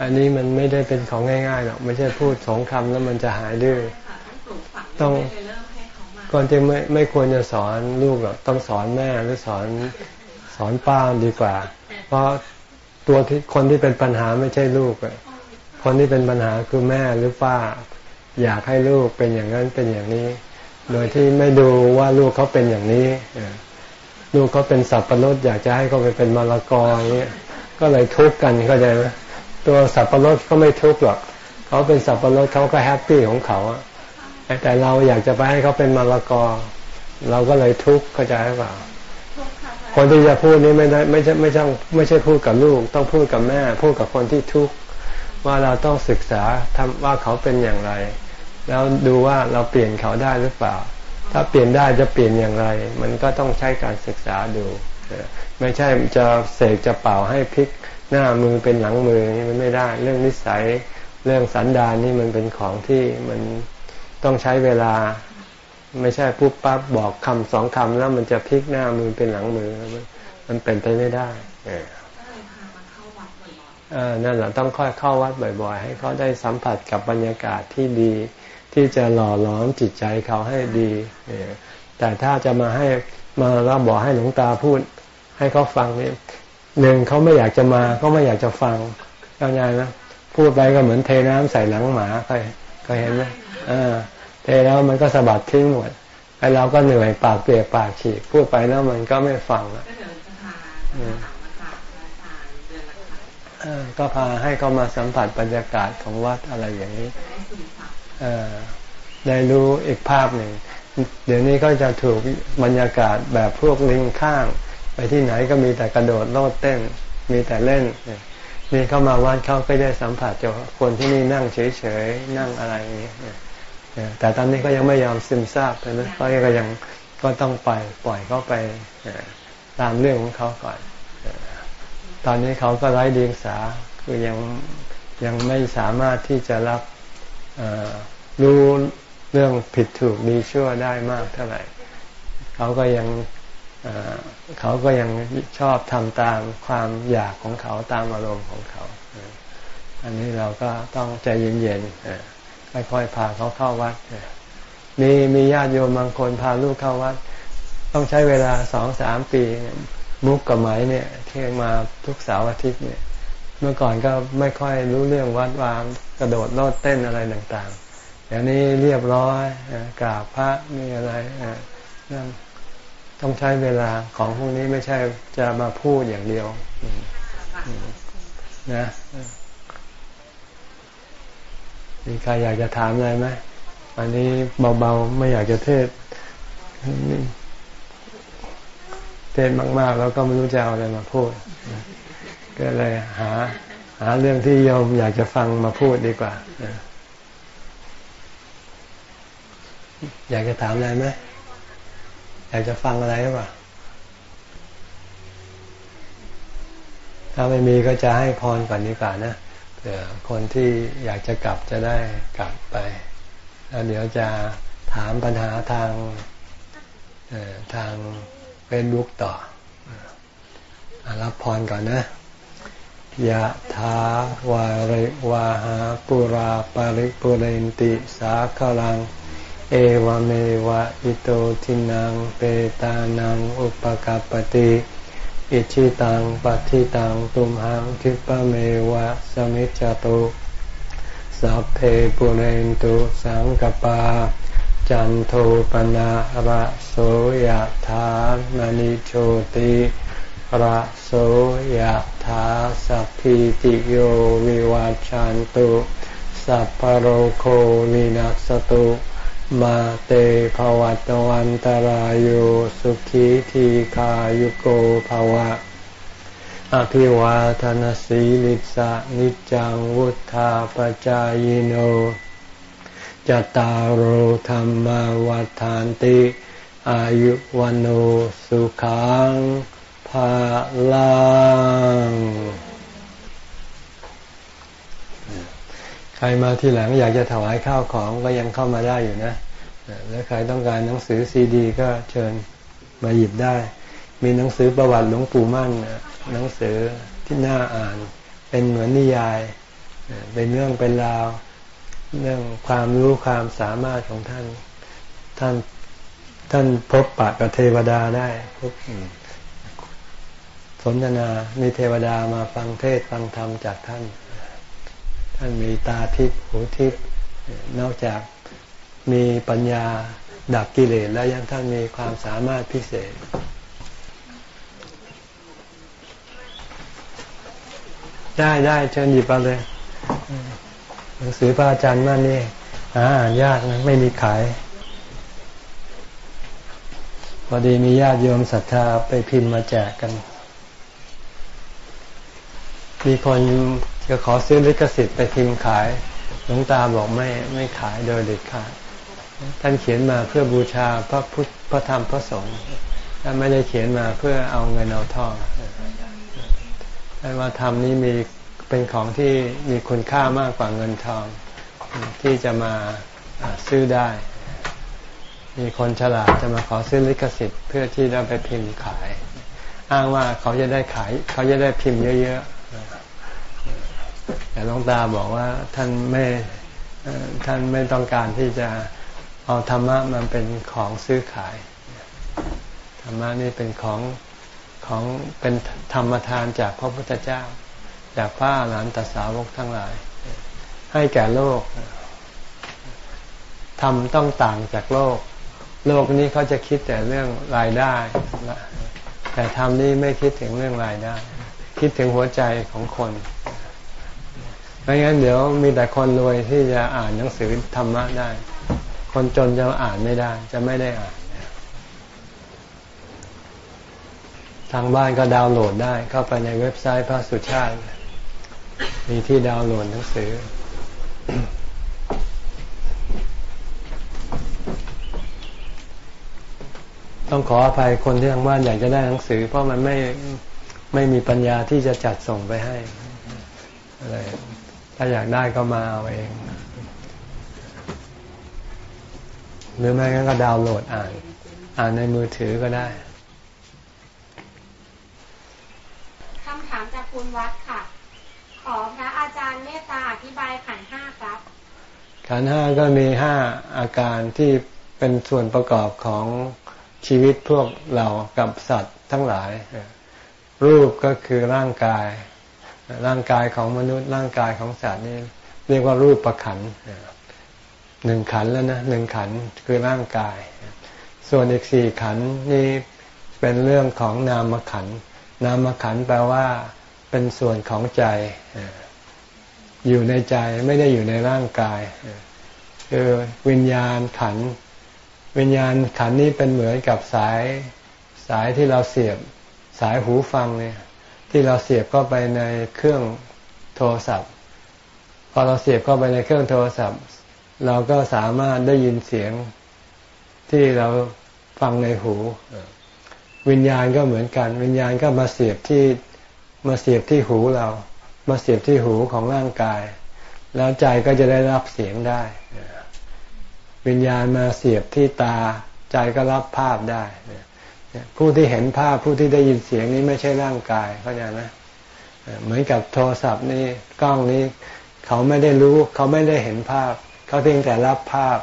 อันนี้มันไม่ได้เป็นของง่ายๆหรอกไม่ใช่พูดสองคำแล้วมันจะหายดื้อต้องก่อนจะไม่ไม่ควรจะสอนลูกหรอกต้องสอนแม่หรือสอนสอนป้าดีกว่า เพราะตัวที่คนที่เป็นปัญหาไม่ใช่ลูกคนที่เป็นปัญหาคือแม่หรือป้า อยากให้ลูกเป็นอย่างนั้นเป็นอย่างนี้ โดยที่ไม่ดูว่าลูกเขาเป็นอย่างนี้เอ ลูกเขาเป็นสับปะรดอยากจะให้เขาไปเป็นมะละกออย่างเงี้ยก็เลยทุกข์กันเข้าใจไหมตัวสับปะรดก็ไม่ทุกข์หรอกเขาเป็นสับปะรดเขาก็แฮปปี้ของเขาอะแต่เราอยากจะไปให้เขาเป็นมะละกอ เราก็เลยทุกข์เข้าใจหรือเปล่าทุกข์ค่ะคนที่จะพูดนี้ไม่ได้ไม่ใช่ไม่ใช่ไม่ใช่พูดกับลูก ต้องพูดกับแม่ พูดกับคนที่ทุกข์ว่าเราต้องศึกษาทำว่าเขาเป็นอย่างไร แล้วดูว่าเราเปลี่ยนเขาได้หรือเปล่า ถ้าเปลี่ยนได้จะเปลี่ยนอย่างไร มันก็ต้องใช้การศึกษาดูไม่ใช่จะเสกจะเป่าให้พลิกหน้ามือเป็นหลังมือนี่มันไม่ได้ เรื่องนิสัยเรื่องสันดานนี่มันเป็นของที่มันต้องใช้เวลา ไม่ใช่ปุ๊บปั๊บบอกคำสองคำแล้วมันจะพลิกหน้ามือเป็นหลังมือ มันเป็นไปไม่ได้เออเลยพามาเข้าวัดบ่อยเออนั่นแหละต้องค่อยเข้าวัดบ่อย ๆ ให้เขาได้สัมผัสกับบรรยากาศที่ดี ที่จะหล่อหลอมจิตใจเขาให้ดีเออแต่ถ้าจะมาให้มาแล้วบอกให้หลวงตาพูด ให้เขาฟังนี่หนึ่งเขาไม่อยากจะมาเขาไม่อยากจะฟังเข้าใจไหมพูดไปก็เหมือนเทน้ำใส่หลังหมาเคยเคยเห็นไหมเออเทแล้วมันก็สะบัดทิ้งหมดไอเราก็เหนื่อยปากเปียกปากฉีกพูดไปแล้วมันก็ไม่ฟังอะๆก็เดี๋ยวจะพาจะพาถามมาฝากพระอาจารย์เดือนละครั้งเออก็พาให้เขามาสัมผัสบรรยากาศของวัดอะไรอย่างนี้จะ ได้ได้รู้อีกภาพหนึ่ง เดี๋ยวนี้ก็จะถูกบรรยากาศแบบพวกลิงข้าง ไปที่ไหนก็มีแต่กระโดดโลดเต้น มีแต่เล่น นี่เข้ามาวัดเขาก็ได้สัมผัสจากคนที่นี่นั่งเฉยๆ นั่งอะไรอย่างนี้เนี่ยแต่ตอนนี้ก็ยังไม่ยอมซึมซาบนะเขาก็ยังก็ต้องไปปล่อยเขาไปตามเรื่องของเขาก่อน ตอนนี้เขาก็ไร้เดียงสาคือยังยังไม่สามารถที่จะรับ รู้เรื่องผิดถูกดีชั่วได้มากเท่าไหร่ เขาก็ยังเขาก็ยังชอบทำตามความอยากของเขาตามอารมณ์ของเขา อันนี้เราก็ต้องใจเย็นๆค่อยๆพาเขาเข้าวัดมีมีญาติโยมบางคนพาลูกเข้าวัด ต้องใช้เวลาสองสามปี มุกกับไหมเนี่ยที่มาทุกเสาร์อาทิตย์เนี่ย เมื่อก่อนก็ไม่ค่อยรู้เรื่องวัดวางกระโดดโลดเต้นอะไรต่างๆเดี๋ยวนี้เรียบร้อยอกราบพระมีอะไรนั่นต้องใช้เวลาของพวกนี้ไม่ใช่จะมาพูดอย่างเดียวนะมีใครอยากจะถามอะไรไหมอันนี้เบาๆไม่อยากจะเทศเทศมากๆ แล้วก็ไม่รู้จะเอาอะไรมาพูด ก็เลยหา หาเรื่องที่โยมอยากจะฟังมาพูดดีกว่า อยากจะถามอะไรไหมอยากจะฟังอะไรหรือเปล่า ถ้าไม่มีก็จะให้พรก่อนดีกว่านะเผื่อคนที่อยากจะกลับจะได้กลับไป แล้วเดี๋ยวจะถามปัญหาทางเอ่อทางเฟซบุ๊กต่อรับพรก่อนนะ ยะถาวาริวะหาปูราปะริปูเรนติสาคะรัง เอวะเมวะอิโตทินนังเปตานังอุปะกัปปะติอิจฉิตังปัตถิตังตุมหังขิปปะเมวะสะมิชฌะตุสัพเพปุเรนตุสังกปา จันโทปนะระโสยถามณิโชติระโสยถาสัพพิติโยวิวัจจันตุ สัพพโรโควินัสตุ มาเตภวัตวันตารโยสุขีทีขายุโกภวะ อภิวาทนสีลิสะนิจังวุธาปจายโนจตารโหธรรมวัฏานติ อายุวันโอสุขัง ภาลัง ใครมาที่หลังอยากจะถวายข้าวของก็ยังเข้ามาได้อยู่นะ แล้วใครต้องการหนังสือซีดี ก็เชิญมาหยิบได้ มีหนังสือประวัติหลวงปู่มั่น หนังสือที่น่าอ่าน เป็นเหมือนนิยาย เป็นเรื่องเป็นราว เรื่องความรู้ความสามารถของท่าน ท่านท่านพบปะกับเทวดาได้พบ สนทนา มีเทวดามาฟังเทศฟังธรรมจากท่าน ท่านมีตาทิพย์หูทิพย์นอกจากมีปัญญาดับกิเลสแล้วยังท่านมีความสามารถพิเศษ ได้ได้เชิญหยิบมาเลย หนังสือพระอาจารย์มั่นนี่หาอ่านยากนะไม่มีขาย พอดีมีญาติโยมศรัทธาไปพิมพ์มาแจกกัน มีคนจะขอซื้อลิขสิทธิ์ไปพิมพ์ขาย หลวงตาบอกไม่ไม่ขายโดยเด็ดขาด ท่านเขียนมาเพื่อบูชาพระพุทธพระธรรมพระสงฆ์ท่านไม่ได้เขียนมาเพื่อเอาเงินเอาทองท่านว่าธรรมนี้มีเป็นของที่มีคุณค่ามากกว่าเงินทอง ที่จะมาซื้อได้ มีคนฉลาดจะมาขอซื้อลิขสิทธิ์เพื่อที่จะไปพิมพ์ขาย อ้างว่าเขาจะได้ขาย เขาจะได้พิมพ์เยอะๆ แต่หลวงตาบอกว่าท่านไม่ท่านไม่ต้องการที่จะเอาธรรมะมันเป็นของซื้อขาย ธรรมะนี่เป็นของของเป็นธรรมทานจากพระพุทธเจ้า จากพระอรหันตสาวกทั้งหลาย ให้แก่โลกทำต้องต่างจากโลก โลกนี้เขาจะคิดแต่เรื่องรายได้ แต่ธรรมนี้ไม่คิดถึงเรื่องรายได้ คิดถึงหัวใจของคน ไม่งั้นเดี๋ยวมีแต่คนรวยที่จะอ่านหนังสือธรรมะได้ คนจนจะอ่านไม่ได้ จะไม่ได้อ่าน ทางบ้านก็ดาวน์โหลดได้ เข้าไปในเว็บไซต์พระสุชาติ มีที่ดาวน์โหลดหนังสือ ต้องขออภัยคนที่ทางบ้านอยากจะได้หนังสือ เพราะมันไม่ไม่มีปัญญาที่จะจัดส่งไปให้อะไร ถ้าอยากได้ก็มาเอาเอง หรือไม่งั้นก็ดาวน์โหลดอ่าน อ่านในมือถือก็ได้คำถามจากคุณวัดค่ะ ขอพระอาจารย์เมตตาอธิบายขันห้าครับ ขันห้าก็มีห้าอาการที่เป็นส่วนประกอบของชีวิตพวกเรากับสัตว์ทั้งหลาย รูปก็คือร่างกาย ร่างกายของมนุษย์ ร่างกายของสัตว์นี่เรียกว่ารูปประขันหนึ่งขันแล้วนะหนึ่งขันคือร่างกาย ส่วนอีกสี่ขันนี่เป็นเรื่องของนามขันนามขันแปลว่าเป็นส่วนของใจอยู่ในใจไม่ได้อยู่ในร่างกายคือวิญญาณขัน วิญญาณขันนี้เป็นเหมือนกับสายสายที่เราเสียบสายหูฟังเนี่ย ที่เราเสียบเข้าไปในเครื่องโทรศัพท์ พอเราเสียบเข้าไปในเครื่องโทรศัพท์ เราก็สามารถได้ยินเสียงที่เราฟังในหูวิญญาณก็เหมือนกัน วิญญาณก็มาเสียบที่มาเสียบที่หูเรา มาเสียบที่หูของร่างกาย แล้วใจก็จะได้รับเสียงได้ วิญญาณมาเสียบที่ตา ใจก็รับภาพได้ ผู้ที่เห็นภาพผู้ที่ได้ยินเสียงนี้ไม่ใช่ร่างกายเข้าใจไหมเหมือนกับโทรศัพท์นี่กล้องนี้ เขาไม่ได้รู้ เขาไม่ได้เห็นภาพ เขาเพียงแต่รับภาพ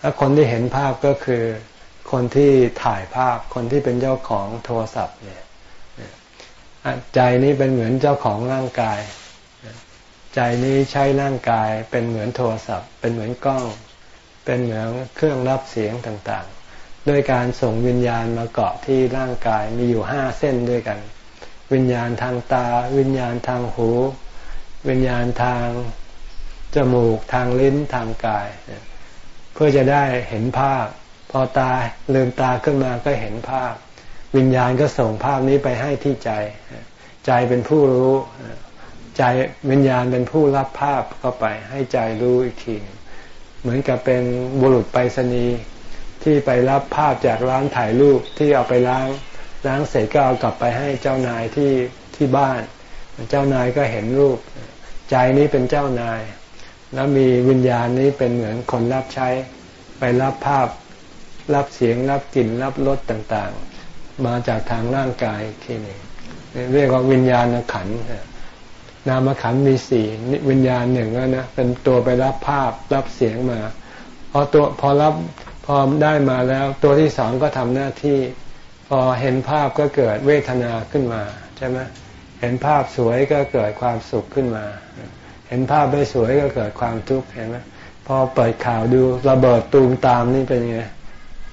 แล้วคนที่เห็นภาพก็คือ คนที่ถ่ายภาพคนที่เป็นเจ้าของโทรศัพท์เนี่ยใจนี้เป็นเหมือนเจ้าของร่างกาย ใจนี้ใช้ร่างกายเป็นเหมือนโทรศัพท์ เป็นเหมือนกล้อง เป็นเหมือนเครื่องรับเสียงต่างๆ ด้วยการส่งวิญญาณมาเกาะที่ร่างกายมีอยู่ห้าเส้นด้วยกัน วิญญาณทางตา วิญญาณทางหู วิญญาณทางจมูกทางลิ้นทางกาย เพื่อจะได้เห็นภาพ พอตาลืมตาขึ้นมาก็เห็นภาพ วิญญาณก็ส่งภาพนี้ไปให้ที่ใจ ใจเป็นผู้รู้ใจวิญญาณเป็นผู้รับภาพเข้าไป ให้ใจรู้อีกที เหมือนกับเป็นบุรุษไปรษณีย์ ที่ไปรับภาพจากร้านถ่ายรูปที่เอาไปล้างล้างเสร็จก็เอากลับไปให้เจ้านายที่ที่บ้าน เจ้านายก็เห็นรูป ใจนี้เป็นเจ้านาย แล้วมีวิญญาณนี้เป็นเหมือนคนรับใช้ ไปรับภาพ รับเสียงรับกลิ่นรับรสต่างๆ มาจากทางร่างกายที่นี่เรียกว่าวิญญาณขันนามขันมีสี่วิญญาณหนึ่งนะเป็นตัวไปรับภาพรับเสียงมาพอตัวพอรับ พอได้มาแล้วตัวที่สองก็ทำหน้าที่ พอเห็นภาพก็เกิดเวทนาขึ้นมาใช่ไหมเห็นภาพสวยก็เกิดความสุขขึ้นมา เห็นภาพไม่สวยก็เกิดความทุกข์เห็นไหมพอเปิดข่าวดูระเบิดตูมตามนี่เป็นไง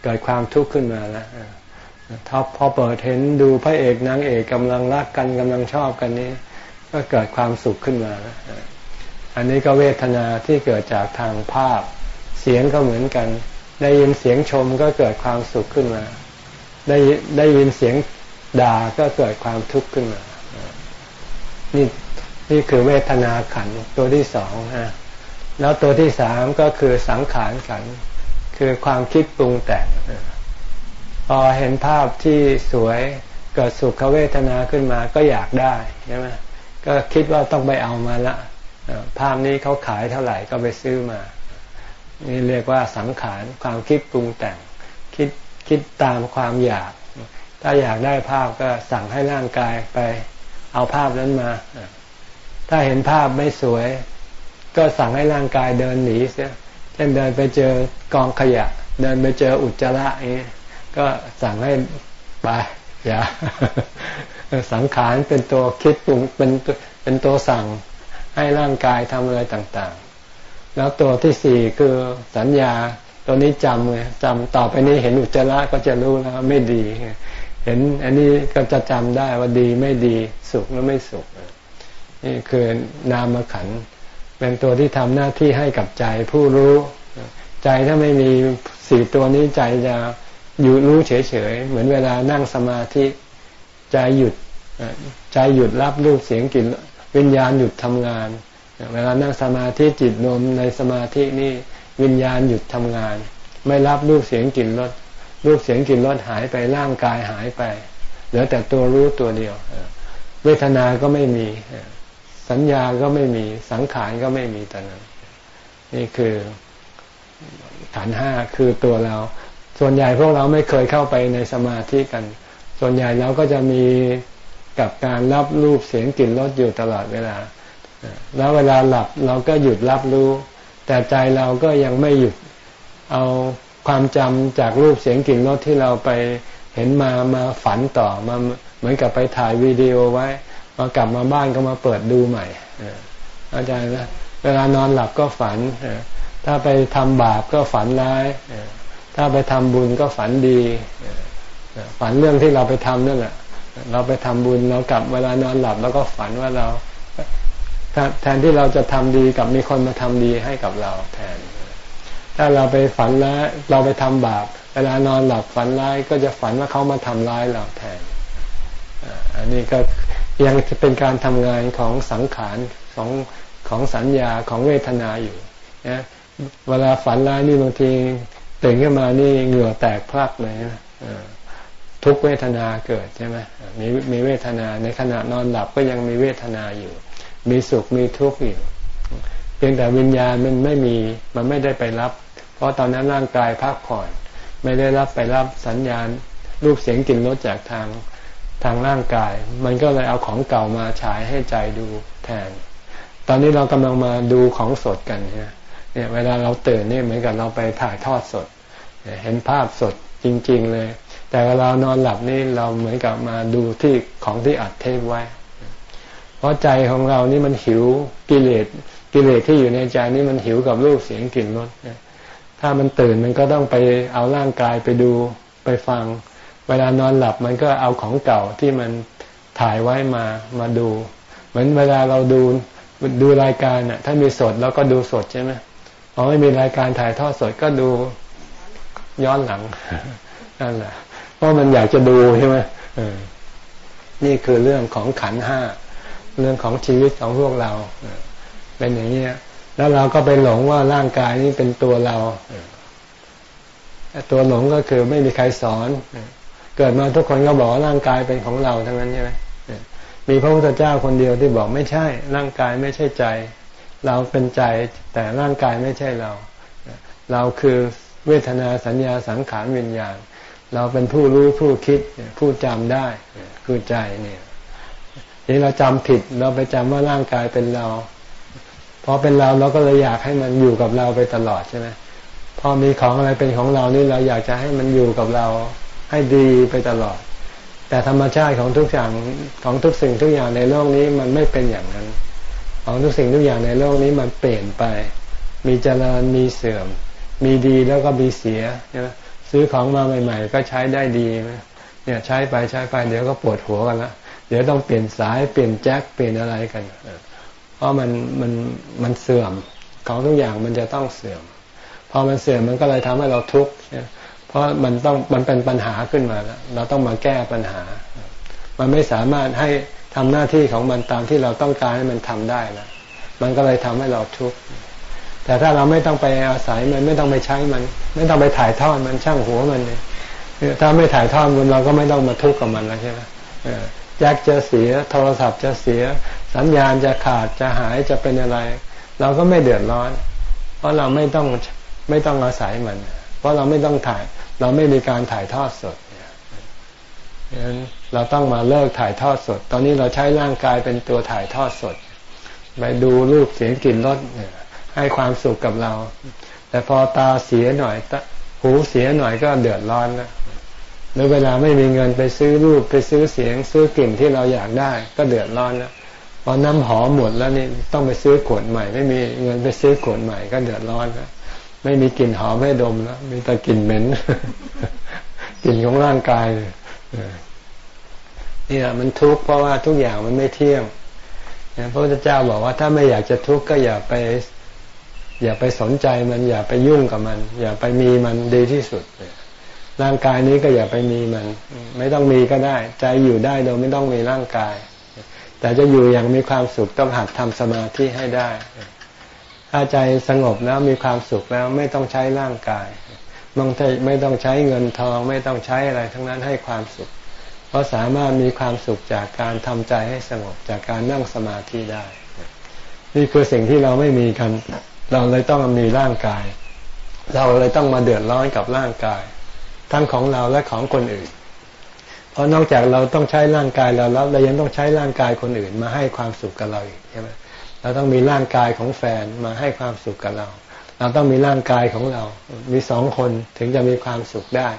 เกิดความทุกข์ขึ้นมาแล้วถ้าพอเปิดเห็นดูพระเอกนางเอกกำลังรักกันกำลังชอบกันนี้ ก็เกิดความสุขขึ้นมาอันนี้ก็เวทนาที่เกิดจากทางภาพ เสียงก็เหมือนกัน ได้ยินเสียงชมก็เกิดความสุขขึ้นมา ได้ได้ยินเสียงด่าก็เกิดความทุกข์ขึ้นมา นี่นี่คือเวทนาขันตัวที่สองฮะแล้วตัวที่สามก็คือสังขารขัน คือความคิดปรุงแต่ง พอเห็นภาพที่สวยเกิดสุขเวทนาขึ้นมาก็อยากได้ใช่ไหมก็คิดว่าต้องไปเอามาละภาพนี้เขาขายเท่าไหร่ก็ไปซื้อมา นี่เรียกว่าสังขารความคิดปรุงแต่งคิดคิดตามความอยาก ถ้าอยากได้ภาพก็สั่งให้ร่างกายไปเอาภาพนั้นมา ถ้าเห็นภาพไม่สวย ก็สั่งให้ร่างกายเดินหนีเสียเช่นเดินไปเจอกองขยะ เดินไปเจออุจจาระนี้ก็สั่งให้ไปอย่าสังขารเป็นตัวคิดปรุงเป็นเป็นตัวสั่งให้ร่างกายทำอะไรต่างๆ แล้วตัวที่สี่คือสัญญา ตัวนี้จำไงจำต่อไปนี้เห็นอุจจาระก็จะรู้แล้วไม่ดี เห็นอันนี้ก็จะจำได้ว่าดีไม่ดีสุขหรือไม่สุขนี่คือนามขันเป็นตัวที่ทำหน้าที่ให้กับใจผู้รู้ ใจถ้าไม่มีสี่ตัวนี้ใจจะอยู่รู้เฉยๆเหมือนเวลานั่งสมาธิใจหยุดใจหยุดรับรูปเสียงกลิ่นวิญญาณหยุดทำงาน เวลานั่งสมาธิจิตรวมในสมาธินี่วิญญาณหยุดทำงาน ไม่รับรูปเสียงกลิ่นรสรูปเสียงกลิ่นรสหายไปร่างกายหายไปเหลือแต่ตัวรู้ตัวเดียวเวทนา ก็ไม่มี สัญญาก็ไม่มีสังขารก็ไม่มีตอนนั้น นี่คือขันห้าคือตัวเรา ส่วนใหญ่พวกเราไม่เคยเข้าไปในสมาธิกัน ส่วนใหญ่เราก็จะมีกับการรับรูปเสียงกลิ่นรสอยู่ตลอดเวลา แล้วเวลาหลับเราก็หยุดรับรู้ แต่ใจเราก็ยังไม่หยุดเอาความจำจากรูปเสียงกลิ่นรสที่เราไปเห็นมามาฝันต่อมาเหมือนกับไปถ่ายวีดีโอไว้พอกลับมาบ้านก็มาเปิดดูใหม่อาจารย์นะเวลานอนหลับก็ฝันถ้าไปทำบาปก็ฝันร้ายถ้าไปทำบุญก็ฝันดีฝันเรื่องที่เราไปทำนั่นแหละเราไปทำบุญเรากลับเวลานอนหลับแล้วก็ฝันว่าเรา แทนที่เราจะทำดีกับมีคนมาทำดีให้กับเราแทน ถ้าเราไปฝันร้ายเราไปทำบาปเวลานอนหลับฝันร้ายก็จะฝันว่าเขามาทำร้ายเราแทนอันนี้ก็ยังเป็นการทำงานของสังขารของของสัญญาของเวทนาอยู่นะเวลาฝันร้ายนี่บางทีตื่นขึ้นมานี่เหงื่อแตกพลักเลยนะทุกเวทนาเกิดใช่ไหมมีมีเวทนาในขณะนอนหลับก็ยังมีเวทนาอยู่ มีสุขมีทุกข์อยู่เพียงแต่วิญญาณมันไม่มีมันไม่ได้ไปรับ เพราะตอนนั้นร่างกายพักผ่อน ไม่ได้รับไปรับสัญญาณ รูปเสียงกลิ่นรสจากทางทางร่างกาย มันก็เลยเอาของเก่ามาฉายให้ใจดูแทน ตอนนี้เรากำลังมาดูของสดกันเนี่ยเวลาเราตื่นเนี่ยเหมือนกับเราไปถ่ายทอดสด เห็นภาพสดจริง ๆเลย แต่เวลานอนหลับนี่เราเหมือนกับมาดูที่ของที่อัดเทปไว้ เพราะใจของเรานี่มันหิวกิเลสกิเลสที่อยู่ในใจนี่มันหิวกับรูปเสียงกลิ่นรสถ้ามันตื่นมันก็ต้องไปเอาร่างกายไปดูไปฟัง เวลานอนหลับมันก็เอาของเก่าที่มันถ่ายไว้มามาดู เหมือนเวลาเราดูดูรายการน่ะ ถ้ามีสดเราก็ดูสดใช่ไหมพอไม่มีรายการถ่ายทอดสดก็ดูย้อนหลังนั่นแหละเพราะมันอยากจะดูใช่ไหมนี่คือเรื่องของขันห้า เรื่องของชีวิตของพวกเราเป็นอย่างนี้แล้วเราก็ไปหลงว่าร่างกายนี้เป็นตัวเราตัวหลงก็คือไม่มีใครสอน เกิดมาทุกคนก็บอกว่าร่างกายเป็นของเราทั้งนั้นใช่ไหมมีพระพุทธเจ้าคนเดียวที่บอกไม่ใช่ ร่างกายไม่ใช่ใจ เราเป็นใจแต่ร่างกายไม่ใช่เรา เราคือเวทนาสัญญาสังขารวิญญาณ เราเป็นผู้รู้ผู้คิดผู้จำได้คือใจเนี่ย นี่เราจำผิดเราไปจำว่าร่างกายเป็นเราพอเป็นเราเราก็เลยอยากให้มันอยู่กับเราไปตลอดใช่ไหมพอมีของอะไรเป็นของเรานี่เราอยากจะให้มันอยู่กับเราให้ดีไปตลอด แต่ธรรมชาติของทุกอย่างของทุกสิ่งทุกอย่างในโลกนี้มันไม่เป็นอย่างนั้น ของทุกสิ่งทุกอย่างในโลกนี้มันเปลี่ยนไป มีเจริญมีเสื่อม มีดีแล้วก็มีเสียใช่ไหมซื้อของมาใหม่ ๆ ก็ใช้ได้ดีเนี่ยใช้ไปใช้ไปเดี๋ยวก็ปวดหัวกันละ เดี๋ยวต้องเปลี่ยนสายเปลี่ยนแจ็คเปลี่ยนอะไรกัน เพราะมันมันมันเสื่อมของทุกอย่างมันจะต้องเสื่อม พอมันเสื่อมมันก็เลยทำให้เราทุกข์เพราะมันต้องมันเป็นปัญหาขึ้นมาแล้วเราต้องมาแก้ปัญหา มันไม่สามารถให้ทำหน้าที่ของมันตามที่เราต้องการให้มันทำได้แล้วมันก็เลยทำให้เราทุกข์แต่ถ้าเราไม่ต้องไปอาศัยมันไม่ต้องไปใช้มัน ไม่ต้องไปถ่ายทอดมันช่างหัวมันเลยถ้าไม่ถ่ายทอดมันเราก็ไม่ต้องมาทุกข์กับมันแล้วใช่ไหม แจ็คจะเสีย โทรศัพท์จะเสีย สัญญาณจะขาดจะหายจะเป็นอะไร เราก็ไม่เดือดร้อน เพราะเราไม่ต้องไม่ต้องอาศัยมัน เพราะเราไม่ต้องถ่าย เราไม่มีการถ่ายทอดสดดังนั้นเราต้องมาเลิกถ่ายทอดสด ตอนนี้เราใช้ร่างกายเป็นตัวถ่ายทอดสด ไปดูรูปเสียงกลิ่นรสให้ความสุขกับเรา แต่พอตาเสียหน่อยหูเสียหน่อยก็เดือดร้อนนะ หรือเวลาไม่มีเงินไปซื้อรูปไปซื้อเสียง ซื้อกลิ่นที่เราอยากได้ ก็เดือดร้อนนะพอน้ำหอมหมดแล้วนี่ต้องไปซื้อขวดใหม่ ไม่มีเงินไปซื้อขวดใหม่ก็เดือดร้อนนะไม่มีกลิ่นหอมให้ดมแล้วมีแต่กลิ่นเหม็นกลิ่นของร่างกายเนี่แหละมันทุกข์เพราะว่าทุกอย่างมันไม่เที่ยงพระพุทธเจ้าบอกว่าถ้าไม่อยากจะทุกข์ก็อย่าไป อย่าไปสนใจมันอย่าไปยุ่งกับมัน อย่าไปมีมันดีที่สุด ร่างกายนี้ก็อย่าไปมีมัน ไม่ต้องมีก็ได้ ใจอยู่ได้โดยไม่ต้องมีร่างกาย แต่จะอยู่อย่างมีความสุขต้องหัดทำสมาธิให้ได้ ถ้าใจสงบแล้วมีความสุขแล้วไม่ต้องใช้ร่างกายบางทีไม่ต้องใช้เงินทอง ไม่ต้องใช้อะไรทั้งนั้นให้ความสุข เพราะสามารถมีความสุขจากการทำใจให้สงบจากการนั่งสมาธิได้ นี่คือสิ่งที่เราไม่มีกัน เราเลยต้องมีร่างกาย เราเลยต้องมาเดือดร้อนกับร่างกาย ทั้งของเราและของคนอื่น เพราะนอกจากเราต้องใช้ร่างกายเราแล้วเรายังต้องใช้ร่างกายคนอื่นมาให้ความสุขกับเราอีกใช่ไหมเราต้องมีร่างกายของแฟนมาให้ความสุขกับเรา เราต้องมีร่างกายของเรา มีสองคนถึงจะมีความสุขได้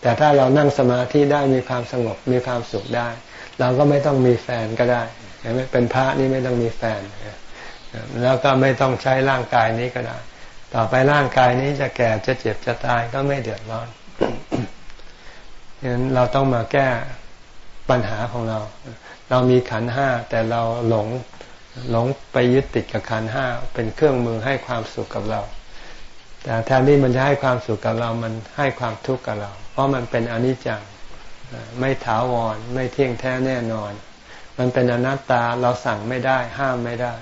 แต่ถ้าเรานั่งสมาธิได้มีความสงบมีความสุขได้ เราก็ไม่ต้องมีแฟนก็ได้เห็นไหมเป็นพระนี่ไม่ต้องมีแฟน แล้วก็ไม่ต้องใช้ร่างกายนี้ก็ได้ ต่อไปร่างกายนี้จะแก่จะเจ็บจะตายก็ไม่เดือดร้อนฉะนั้นเราต้องมาแก้ปัญหาของเรา เรามีขันห้าแต่เราหลงหลงไปยึดติดกับขันห้าเป็นเครื่องมือให้ความสุขกับเรา แต่แทนที่มันจะให้ความสุขกับเรามันให้ความทุกข์กับเรา เพราะมันเป็นอนิจจังไม่ถาวรไม่เที่ยงแท้แน่นอน มันเป็นอนัตตาเราสั่งไม่ได้ ห้ามไม่ได้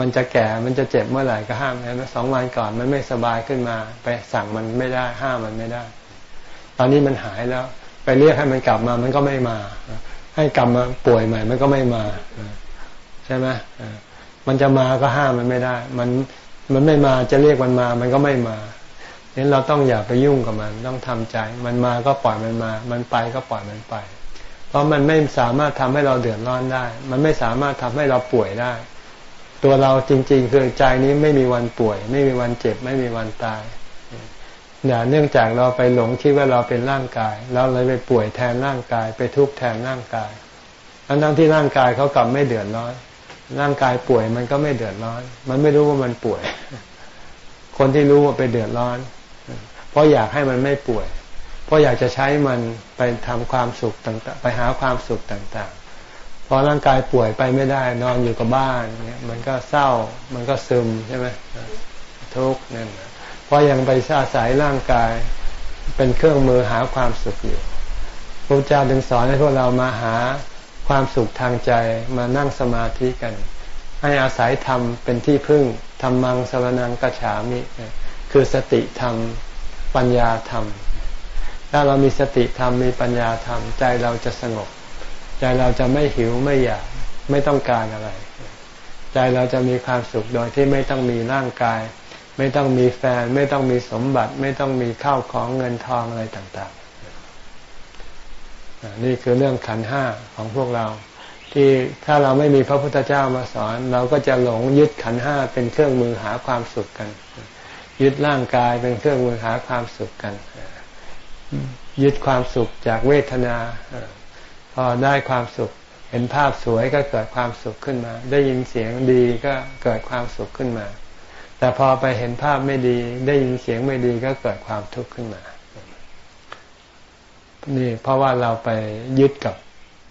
มันจะแก่ มันจะเจ็บเมื่อไหร่ก็ห้ามไมสองวันก่อนมันไม่สบายขึ้นมา ไปสั่งมันไม่ได้ ห้ามมันไม่ได้ ตอนนี้มันหายแล้ว ไปเรียกให้มันกลับมา มันก็ไม่มา ให้กลับมาป่วยใหม่ มันก็ไม่มา ใช่ไหมมันจะมาก็ห้ามมันไม่ได้ มันมันไม่มาจะเรียกมันมา มันก็ไม่มาเนั้นเราต้องอย่าไปยุ่งกับมัน ต้องทำใจ มันมาก็ปล่อยมันมา มันไปก็ปล่อยมันไป เพราะมันไม่สามารถทำให้เราเดือดร้อนได้ มันไม่สามารถทำให้เราป่วยได้ ตัวเราจริง ๆ คือใจนี้ไม่มีวันป่วย ไม่มีวันเจ็บ ไม่มีวันตายเนี่ยเนื่องจากเราไปหลงคิดว่าเราเป็นร่างกาย เราเลยไปป่วยแทนร่างกาย ไปทุกข์แทนร่างกายทั้งที่ร่างกายเขากลับไม่เดือดร้อน ร่างกายป่วยมันก็ไม่เดือดร้อน มันไม่รู้ว่ามันป่วย คนที่รู้ว่าไปเดือดร้อน เพราะอยากให้มันไม่ป่วย เพราะอยากจะใช้มันไปทำความสุขต่างๆ ไปหาความสุขต่างๆ พอร่างกายป่วยไปไม่ได้ นอนอยู่กับบ้านเนี่ยมันก็เศร้ามันก็ซึมใช่ไหมทุกข์นั่นเพราะยังไปอาศัยร่างกายเป็นเครื่องมือหาความสุขอยู่พระเจ้าถึงสอนให้พวกเรามาหาความสุขทางใจมานั่งสมาธิกัน ให้อาศัยธรรมเป็นที่พึ่งธรรมังสรนังกัจฉามิ คือสติธรรมปัญญาธรรม ถ้าเรามีสติธรรมมีปัญญาธรรมใจเราจะสงบ ใจเราจะไม่หิวไม่อยากไม่ต้องการอะไร ใจเราจะมีความสุขโดยที่ไม่ต้องมีร่างกาย ไม่ต้องมีแฟน ไม่ต้องมีสมบัติ ไม่ต้องมีข้าวของเงินทองอะไรต่างๆนี่คือเรื่องขันห้าของพวกเรา ที่ถ้าเราไม่มีพระพุทธเจ้ามาสอน เราก็จะหลงยึดขันห้าเป็นเครื่องมือหาความสุขกัน ยึดร่างกายเป็นเครื่องมือหาความสุขกันยึดความสุขจากเวทนา พอได้ความสุข เห็นภาพสวยก็เกิดความสุขขึ้นมา ได้ยินเสียงดีก็เกิดความสุขขึ้นมา แต่พอไปเห็นภาพไม่ดี ได้ยินเสียงไม่ดีก็เกิดความทุกข์ขึ้นมา นี่เพราะว่าเราไปยึดกับ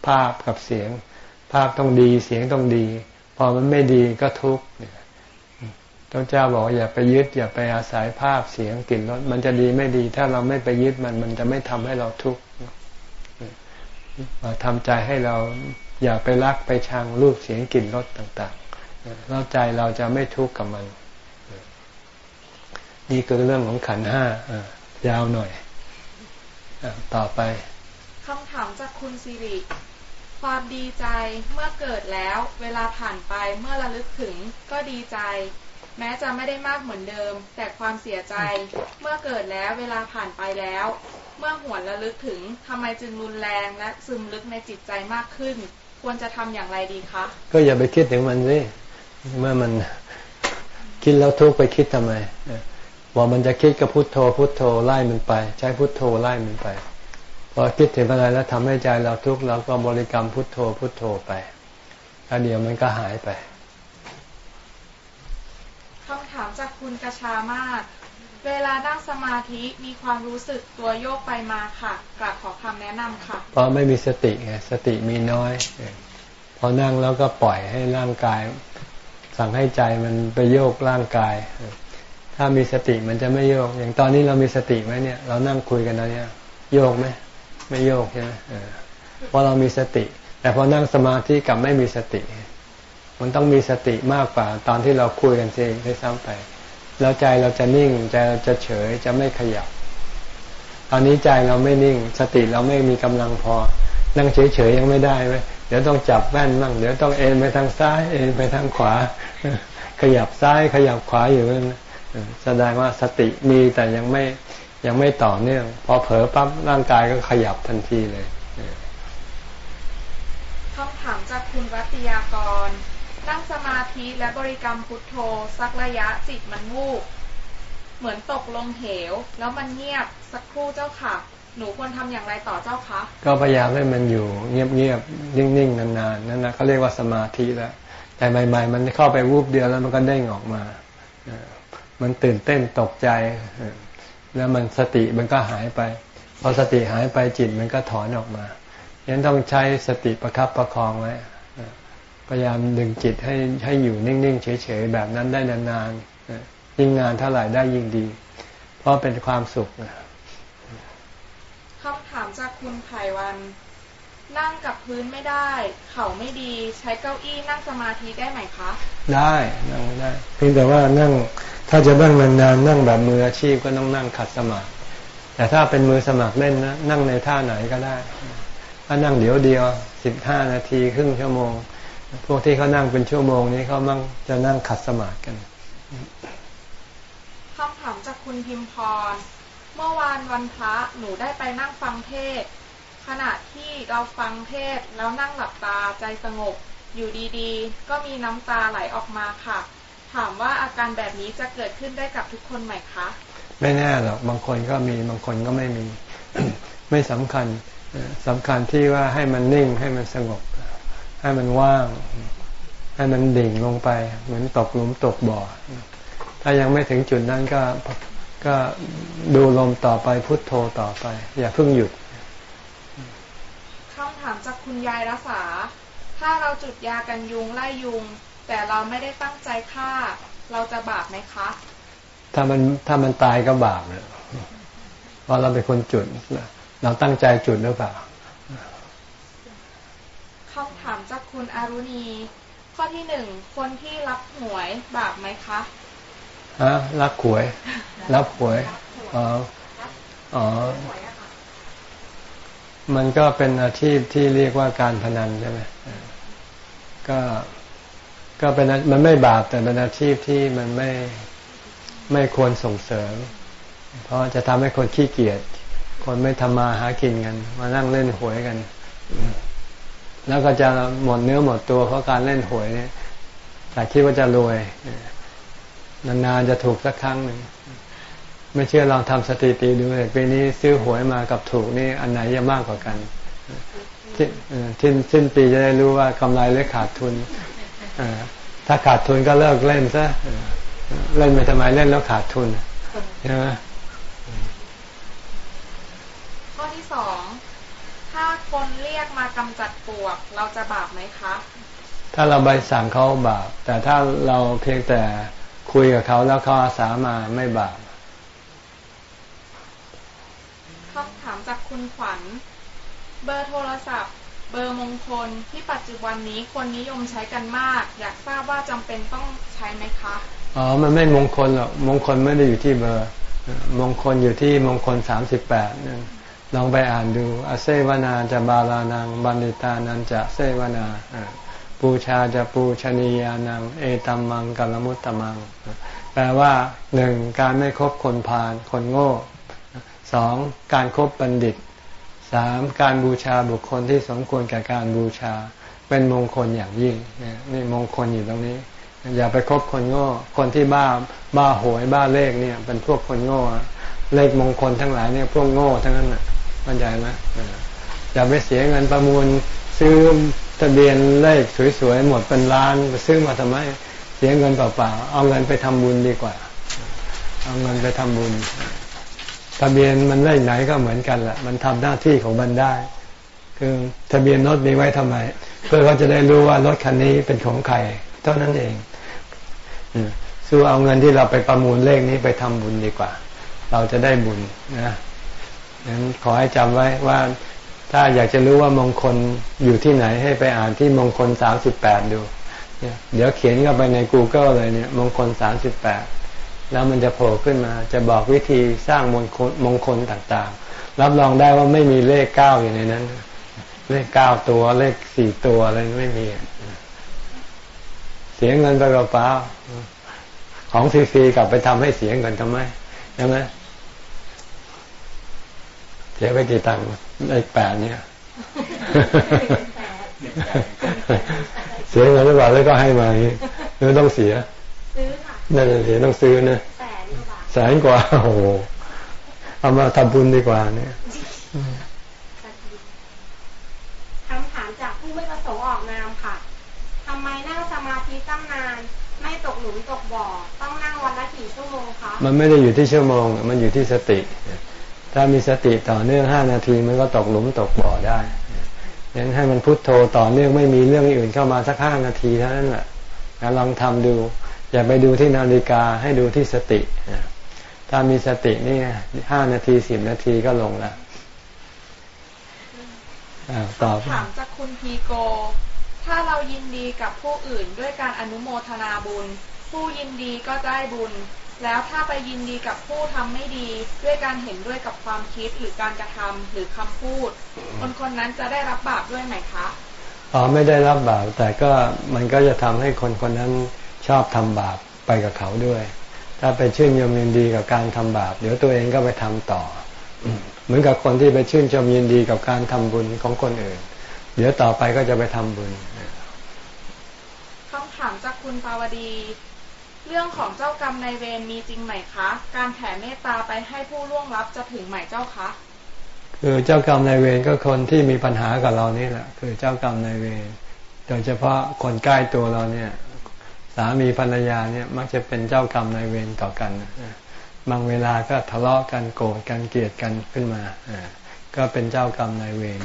ภาพกับเสียง ภาพต้องดีเสียงต้องดี พอมันไม่ดีก็ทุกข์ต้องเจ้าบอกอย่าไปยึด อย่าไปอาศัยภาพเสียงกลิ่นรสมันจะดีไม่ดี ถ้าเราไม่ไปยึดมันมันจะไม่ทำให้เราทุกข์ ทำใจให้เราอย่าไปรักไปชังรูปเสียงกลิ่นรสต่างๆแล้วใจเราจะไม่ทุกข์กับมัน นี่คือเรื่องของขันห้ายาวหน่อยอต่อไปคำถามจากคุณสิริความดีใจเมื่อเกิดแล้ว เวลาผ่านไปเมื่อระลึกถึงก็ดีใจ แม้จะไม่ได้มากเหมือนเดิม แต่ความเสียใจเมื่อเกิดแล้วเวลาผ่านไปแล้ว เมื่อหวนระลึกถึงทำไมจึงรุนแรงและซึมลึกในจิตใจมากขึ้น ควรจะทำอย่างไรดีคะก็อย่าไปคิดถึงมันสิเมื่อมันคิดแล้วทุกไปคิดทำไมว่ามันจะคิดก็พุโทโธพุโทโธไล่มันไป ใช้พุโทโธไล่มันไปพอคิดถึงอะไรแล้วทำให้ใจเราทุกข์เราก็บริกรรมพุทโธพุทโธไปแล้วเดี๋ยวมันก็หายไป คำถามจากคุณกระชามากเวลานั่งสมาธิมีความรู้สึกตัวโยกไปมาค่ะกราบขอคำแนะนำค่ะ เพราะไม่มีสติไงสติมีน้อย พอนั่งแล้วก็ปล่อยให้ร่างกาย สั่งให้ใจมันไปโยกร่างกาย ถ้ามีสติมันจะไม่โยก อย่างตอนนี้เรามีสติไหมเนี่ย เรานั่งคุยกันแล้วเนี่ยโยกไหมไม่โยกใช่ไหมเพราะเรามีสติ แต่พอนั่งสมาธิกับไม่มีสติ มันต้องมีสติมากกว่า ตอนที่เราคุยกันเองได้ซ้ำไป แล้วใจเราจะนิ่งใจเราจะเฉยจะไม่ขยับ ตอนนี้ใจเราไม่นิ่ง สติเราไม่มีกำลังพอ นั่งเฉยๆยังไม่ได้ไหมเดี๋ยวต้องจับแว่นบ้างเดี๋ยวต้องเอ็นไปทางซ้ายเอ็นไปทางขวา ขยับซ้ายขยับขวาอยู่นั่นแสดงว่าสติมีแต่ยังไม่ยังไม่ต่อเนื่อง พอเผลอปั๊บร่างกายก็ขยับทันทีเลยคำถามจากคุณวัตยากร นั่งสมาธิและบริกรรมพุทโธ สักระยะจิตมันวูบเหมือนตกลงเหว แล้วมันเงียบสักครู่เจ้าค่ะ หนูควรทำอย่างไรต่อเจ้าคะ ก็พยายามให้มันอยู่เงียบๆนิ่งๆนานๆนั่นนะเขาเรียกว่าสมาธิแล้ว แต่ใหม่ ๆ มันเข้าไปวูบเดียวแล้วมันก็เด้งออกมา มันตื่นเต้นตกใจ แล้วมันสติมันก็หายไป พอสติหายไปจิตมันก็ถอนออกมายังต้องใช้สติประครับประคองไว้ พยายามดึงจิตให้ให้อยู่นิ่ง ๆ เฉย ๆ แบบนั้นได้นานๆยิ่งนานเท่าไหร่ได้ยิ่งดี เพราะเป็นความสุขคำถามจากคุณไผ่วัน นั่งกับพื้นไม่ได้ เข่าไม่ดีใช้เก้าอี้นั่งสมาธิได้ไหมคะ ได้นั่งได้ เพียงแต่ว่านั่งถ้าจะนั่งนานๆนั่งแบบมืออาชีพก็ต้องนั่งขัดสมาธิแต่ถ้าเป็นมือสมัครเล่นนะนั่งในท่าไหนก็ได้ถ้านั่งเดี๋ยวเดียวสิบห้านาทีครึ่งชั่วโมง พวกที่เขานั่งเป็นชั่วโมงนี้เขามั่งจะนั่งขัดสมาธิกันคำถามจากคุณพิมพร เมื่อวานวันพระหนูได้ไปนั่งฟังเทศ ขณะที่เราฟังเทศแล้วนั่งหลับตาใจสงบ อยู่ดีๆ ก็มีน้ำตาไหลออกมาค่ะ ถามว่าอาการแบบนี้จะเกิดขึ้นได้กับทุกคนไหมคะ ไม่แน่หรอก บางคนก็มีบางคนก็ไม่มี ไม่สำคัญสำคัญที่ว่าให้มันนิ่งให้มันสงบ ให้มันว่าง ให้มันดิ่งลงไป เหมือนตกหลุมตกบ่อ ถ้ายังไม่ถึงจุดนั้นก็ก็ดูลมต่อไปพุทโธต่อไป อย่าเพิ่งหยุดคำถามจากคุณยายรัษา ถ้าเราจุดยากันยุงไล่ยุง แต่เราไม่ได้ตั้งใจฆ่า เราจะบาปไหมคะ ถ้ามันถ้ามันตายก็บาปเลยเพราะเราเป็นคนจุด เราตั้งใจจุดหรือเปล่าคำ ถามจากคุณอารุณี ข้อที่หนึ่งคนที่รับหวยบาปไหมคะฮะรับหวย รับหวยอ๋ออ๋อมันก็เป็นอาชีพที่เรียกว่าการพนันใช่ไหมก็ก็เป็นมันไม่บาปแต่เป็นอาชีพที่มันไม่ไม่ควรส่งเสริม เพราะจะทำให้คนขี้เกียจคนไม่ทำมาหากินกัน มานั่งเล่นหวยกัน แล้วก็จะหมดเนื้อหมดตัวเพราะการเล่นหวยเนี่ยแต่คิดว่าจะรวยนานๆจะถูกสักครั้งหนึ่งไม่เชื่อลองทำสถิติดูเลยปีนี้ซื้อหวยมากับถูกนี่อันไหนจะมากกว่ากันทิ้นสิ้นปีจะได้รู้ว่ากำไรหรือขาดทุนถ้าขาดทุนก็เลิกเล่นซะเล่นไปทำไมเล่นแล้วขาดทุนใช่ไหมข้อที่สอง คนเรียกมากำจัดปวก เราจะบาปไหมคะ ถ้าเราใบสั่งเขาบาป แต่ถ้าเราเพียงแต่คคุยกับเขาแล้วเขาอาสามาไม่บาปคำถามจากคุณขวัญ เบอร์โทรศัพท์ เบอร์มงคลที่ปัจจุบันนี้คนนิยมใช้กันมาก อยากทราบว่าจำเป็นต้องใช้ไหมคะอ๋อ มันไม่มงคลหรอก มงคลไม่ได้อยู่ที่เบอร์ มงคลอยู่ที่มงคลสามสิบแปดนั่น ลองไปอ่านดูอเซวนาจะบาลานัง บันิตานันจะเซวนาปูชาจะปูชนียานัง เอตัมมังกัลมุตตมัง แปลว่าหนึ่งการไม่คบคนพาลคนโง่สองการครบบัณฑิตสามการบูชาบุคคลที่สมควรแก่การบูชา เป็นมงคลอย่างยิ่งนี่มงคลอยู่ตรงนี้ อย่าไปคบคนโง่ คนที่บ้าบ้าหวยบ้าเลขเนี่ย เป็นพวกคนโง่เลขมงคลทั้งหลายเนี่ยพวกโง่ทั้งนั้นน่ะ เข้าใจไหมอย่าไปเสียเงินประมูลซื้อทะเบียนเลขสวยๆหมดเป็นล้านไปซื้อมาทำไมเสียเงินเปล่าๆเอาเงินไปทำบุญดีกว่า เอาเงินไปทำบุญทะเบียนมันเลขไหนก็เหมือนกันแหละมันทำหน้าที่ของมันได้ คือทะเบียนรถมีไว้ทำไม เพื่อเขาจะได้รู้ว่ารถคันนี้เป็นของใครเท่านั้นเองสู้เอาเงินที่เราไปประมูลเลขนี้ไปทำบุญดีกว่า เราจะได้บุญนะ นั้นขอให้จำไว้ว่าถ้าอยากจะรู้ว่ามงคลอยู่ที่ไหนให้ไปอ่านที่มงคลสามสิบแปดดู เดี๋ยวเขียนเข้าไปใน Google เลยเนี่ยมงคลสามสิบแปดแล้วมันจะโผล่ขึ้นมา จะบอกวิธีสร้างมงคลมงคลต่างๆ รับรองได้ว่าไม่มีเลขเก้าอยู่ในนั้น เลขเก้าตัวเลขสี่ตัวอะไรไม่มี เสียเงินไปเปล่าของฟรีๆกลับไปทำให้เสียเงินทำไมใช่ไหม เสียไปกี่ตังค์เลขแปดเนี่ยเสียเงินหรือเปล่าแล้วก็ให้มาอย่างนี้หรือต้องเสียซื้อค่ะนั่นเสียต้องซื้อนะแสนกว่าโอ้โหเอามาทำบุญดีกว่าเนี่ยคำถามจากผู้ไม่ประสงค์ออกนามค่ะทำไมนั่งสมาธิตั้งนาน ไม่ตกหลุมตกบ่อ ต้องนั่งวันละกี่ชั่วโมงคะมันไม่ได้อยู่ที่ชั่วโมง มันอยู่ที่สติ ถ้ามีสติต่อเนื่องห้านาทีมันก็ตกหลุมตกบ่อได้ยังให้มันพุโทโธต่อเนื่องไม่มีเรื่องอื่นเข้ามาสักห้านาทีเท่านั้นแหละลองทำดู อย่าไปดูที่นาฬิกาให้ดูที่สติถ้ามีสตินี่ห้านาทีสิบนาทีก็ลงล้วตอบถามจากคุณพีโก ถ้าเรายินดีกับผู้อื่นด้วยการอนุโมทนาบุญ ผู้ยินดีก็ได้บุญ แล้วถ้าไปยินดีกับผู้ทำไม่ดีด้วยการเห็นด้วยกับความคิดหรือการกระทำหรือคำพูด คนคนนั้นจะได้รับบาปด้วยไหมคะอ๋อไม่ได้รับบาปแต่ก็มันก็จะทำให้คนคนนั้นชอบทำบาปไปกับเขาด้วย ถ้าไปชื่นชมยินดีกับการทำบาป เดี๋ยวตัวเองก็ไปทำต่อ เหมือนกับคนที่ไปชื่นชมยินดีกับการทำบุญของคนอื่น เดี๋ยวต่อไปก็จะไปทำบุญคำถามจากคุณปาวดี เรื่องของเจ้ากรรมในเวรมีจริงไหมคะ การแผ่เมตตาไปให้ผู้ล่วงลับจะถึงไหมเจ้าคะคือเจ้ากรรมนายเวรก็คนที่มีปัญหากับเรานี่แหละ คือเจ้ากรรมนายเวรโดยเฉพาะคนใกล้ตัวเราเนี่ย สามีภรรยาเนี่ยมักจะเป็นเจ้ากรรมนายเวรต่อกันบางเวลาก็ทะเลาะกันโกรธกันเกลียดกันขึ้นมาก็เป็นเจ้ากรรมนายเวร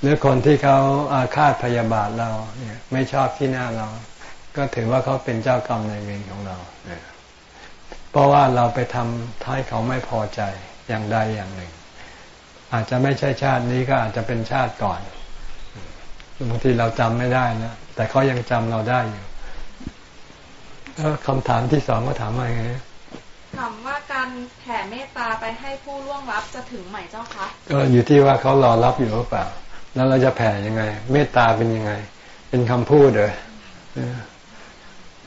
หรือคนที่เขาอาฆาตพยาบาทเราเนี่ยไม่ชอบที่หน้าเรา ก็ถือว่าเขาเป็นเจ้ากรรมนายเวรของเรา เพราะว่าเราไปทำให้เขาไม่พอใจอย่างใดอย่างหนึ่ง อาจจะไม่ใช่ชาตินี้ก็อาจจะเป็นชาติก่อนบางทีเราจำไม่ได้นะแต่เขายังจำเราได้อยู่คำถามที่สองก็ถามว่าไงถามว่าการแผ่เมตตาไปให้ผู้ล่วงลับจะถึงไหมเจ้าคะก็อยู่ที่ว่าเขารอรับอยู่หรือเปล่า แล้วเราจะแผ่ยังไง เมตตาเป็นยังไง เป็นคำพูดเลย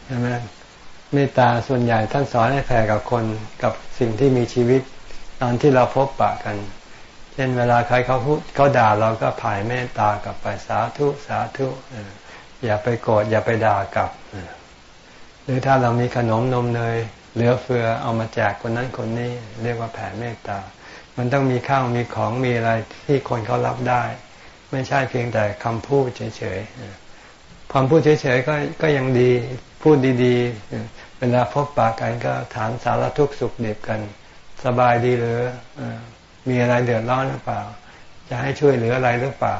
ใช่ไหมเมตตาส่วนใหญ่ท่านสอนให้แผ่กับคนกับสิ่งที่มีชีวิต ตอนที่เราพบปะกัน เช่นเวลาใครเขาพูดเขาด่าเราก็ผ่ายเมตตากลับไปสาธุสาธุอย่าไปโกรธอย่าไปด่ากลับหรือถ้าเรามีขนมนมเนยเหลือเฟือเอามาแจกคนนั้นคนนี้ เรียกว่าแผ่เมตตา มันต้องมีข้าวมีของมีอะไรที่คนเขารับได้ ไม่ใช่เพียงแต่คำพูดเฉยๆความพูดเฉยๆก็ก็ยังดีพูดดีๆ เวลาพบปะกันก็ถามสารทุกข์สุขเด็บกัน สบายดีหรือมีอะไรเดือดร้อนหรือเปล่า จะให้ช่วยเหลืออะไรหรือเปล่า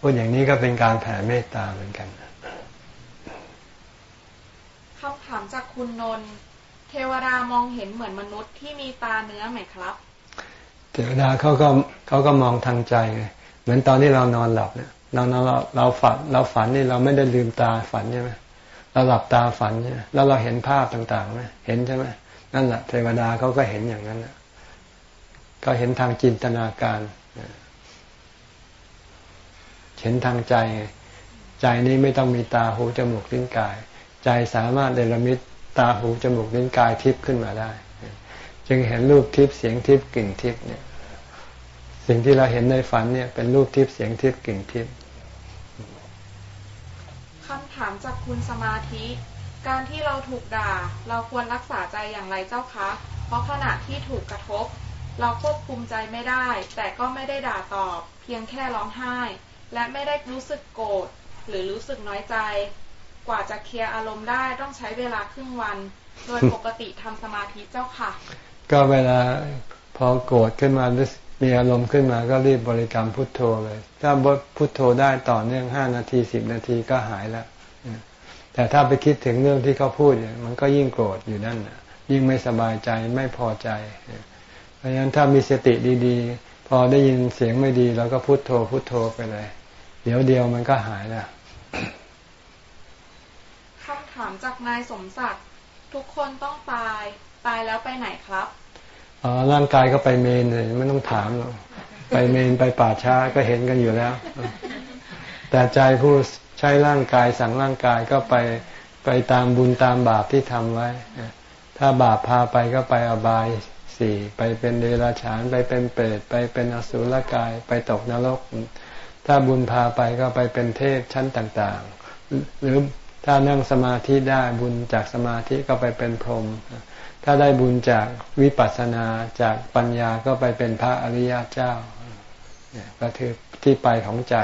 พูดอย่างนี้ก็เป็นการแผ่เมตตาเหมือนกันคำถามจากคุณนนท์เทวดามองเห็นเหมือนมนุษย์ที่มีตาเนื้อไหมครับ เทวดาเขาก็เขาก็มองทางใจไงเหมือนตอนที่เรานอนหลับเนี่ยเราเราเราฝันเราฝันนี่เราไม่ได้ลืมตาฝันใช่ไหม เราหลับตาฝันใช่ไหมแล้วเราเห็นภาพต่างๆไหมเห็นใช่ไหมนั่นแหละเทวดาเขาก็เห็นอย่างนั้นก็เห็นทางจินตนาการเห็นทางใจ ใจนี้ไม่ต้องมีตาหูจมูกลิ้นกาย ใจสามารถเดลมิตตาหูจมูกลิ้นกายทิพย์ขึ้นมาได้ จึงเห็นรูปทิพย์เสียงทิพย์กลิ่นทิพย์เนี่ย สิ่งที่เราเห็นในฝันเนี่ย เป็นรูปทิพย์เสียงทิพย์กลิ่นทิพย์ามจากคุณสมาธิ การที่เราถูกด่า เราควรรักษาใจอย่างไรเจ้าคะ เพราะขณะที่ถูกกระทบ เราควบคุมใจไม่ได้ แต่ก็ไม่ได้ด่าตอบ เพียงแค่ร้องไห้ และไม่ได้รู้สึกโกรธหรือรู้สึกน้อยใจ กว่าจะเคลียร์อารมณ์ได้ต้องใช้เวลาครึ่งวัน โดยปกติทำสมาธิเจ้าค่ะ ก็เวลาพอโกรธขึ้นมาหรือมีอารมณ์ขึ้นมาก็รีบบริกรรมพุทโธเลย ถ้าพุทโธได้ต่อเนื่องห้านาทีสิบนาทีก็หายแล้ว แต่ถ้าไปคิดถึงเรื่องที่เขาพูดมันก็ยิ่งโกรธอยู่นั่นยิ่งไม่สบายใจไม่พอใจ เพราะฉะนั้นถ้ามีสติดีๆ พอได้ยินเสียงไม่ดีเราก็พุทโธพุทโธไปเลย เดี๋ยวเดียวมันก็หายแล้วคำถามจากนายสมศักดิ์ทุกคนต้องตายตายแล้วไปไหนครับอ๋อร่างกายก็ไปเมนเลยไม่ต้องถามหรอกไปเมนไปป่าช้าก็เห็นกันอยู่แล้ว แต่ใจผู้ ใช้ร่างกายสั่งร่างกายก็ไปไปตามบุญตามบาปที่ทำไว้ ถ้าบาปพาไปก็ไปอบายสี่ไปเป็นเดรัจฉานไปเป็นเปรตไปเป็นอสุรกายไปตกนรก ถ้าบุญพาไปก็ไปเป็นเทพชั้นต่างๆ หรือถ้านั่งสมาธิได้บุญจากสมาธิก็ไปเป็นพรหมถ้าได้บุญจากวิปัสสนาจากปัญญาก็ไปเป็นพระอริยเจ้าเนี่ยก็คือที่ไปของใจ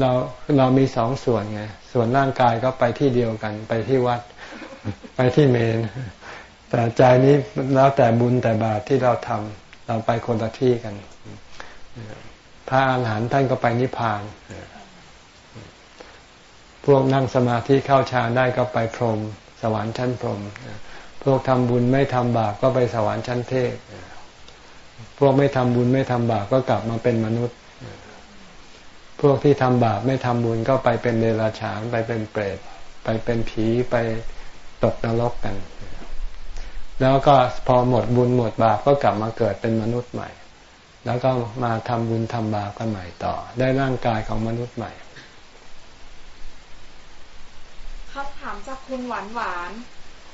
เราเรามีสองส่วนไงส่วนร่างกายก็ไปที่เดียวกัน ไปที่วัด ไปที่เมน แต่ใจนี้แล้วแต่บุญแต่บาปที่เราทำเราไปคนละที่กัน พระอาหารหันต์ท่านก็ไปนิพพาน พวกนั่งสมาธิเข้าฌานได้ก็ไปพรหมสวรรค์ชั้นพรหมพวกทำบุญไม่ทำบาปก็ไปสวรรค์ชั้นเทพพวกไม่ทำบุญไม่ทำบาปก็กลับมาเป็นมนุษย์ พวกที่ทำบาปไม่ทำบุญก็ไปเป็นเดรัจฉานไปเป็นเปรตไปเป็นผีไปตกนรกกัน แล้วก็พอหมดบุญหมดบาปก็กลับมาเกิดเป็นมนุษย์ใหม่ แล้วก็มาทำบุญทำบาปกันใหม่ต่อ ได้ร่างกายของมนุษย์ใหม่คำถามจากคุณหวานหวาน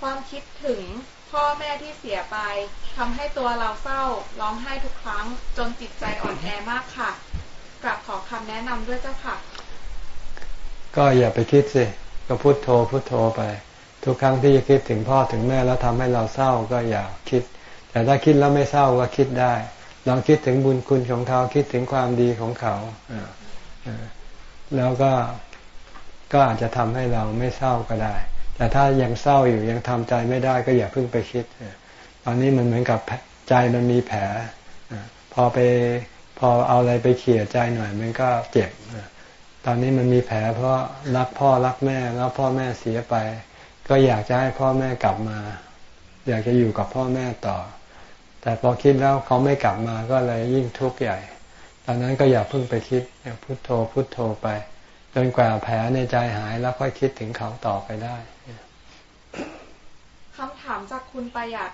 ความคิดถึงพ่อแม่ที่เสียไปทำให้ตัวเราเศร้าร้องไห้ทุกครั้ง จนจิตใจอ่อนแอมากค่ะ กลับขอคำแนะนำด้วยเจ้าค่ะ ก็อย่าไปคิดสิก็พุโทโธพุโทโธไป ทุกครั้งที่จะคิดถึงพ่อถึงแม่แล้วทำให้เราเศร้าก็อย่าคิด แต่ถ้าคิดแล้วไม่เศร้าก็คิดได้ลองคิดถึงบุญคุณของเขาคิดถึงความดีของเขาแล้วก็ก็อาจจะทำให้เราไม่เศร้าก็ได้ แต่ถ้ายังเศร้าอยู่ยังทำใจไม่ได้ก็อย่าเพิ่งไปคิดตอนนี้มันเหมือนกับใจมันมีแผลพอไป อเอาอะไรไปเขี่ยใจหน่อย มันก็เจ็บ ตอนนี้มันมีแผลเพราะรักพ่อรักแม่แล้วพ่อแม่เสียไป ก็อยากจะให้พ่อแม่กลับมา อยากจะอยู่กับพ่อแม่ต่อ แต่พอคิดแล้วเขาไม่กลับมาก็เลยยิ่งทุกข์ใหญ่ ตอนนั้นก็อย่าเพิ่งไปคิดพุโทโธพุโทโธไปจนกว่าแผลในใจหายแล้วค่อยคิดถึงเขาต่อไปได้คำถามจากคุณประหยัด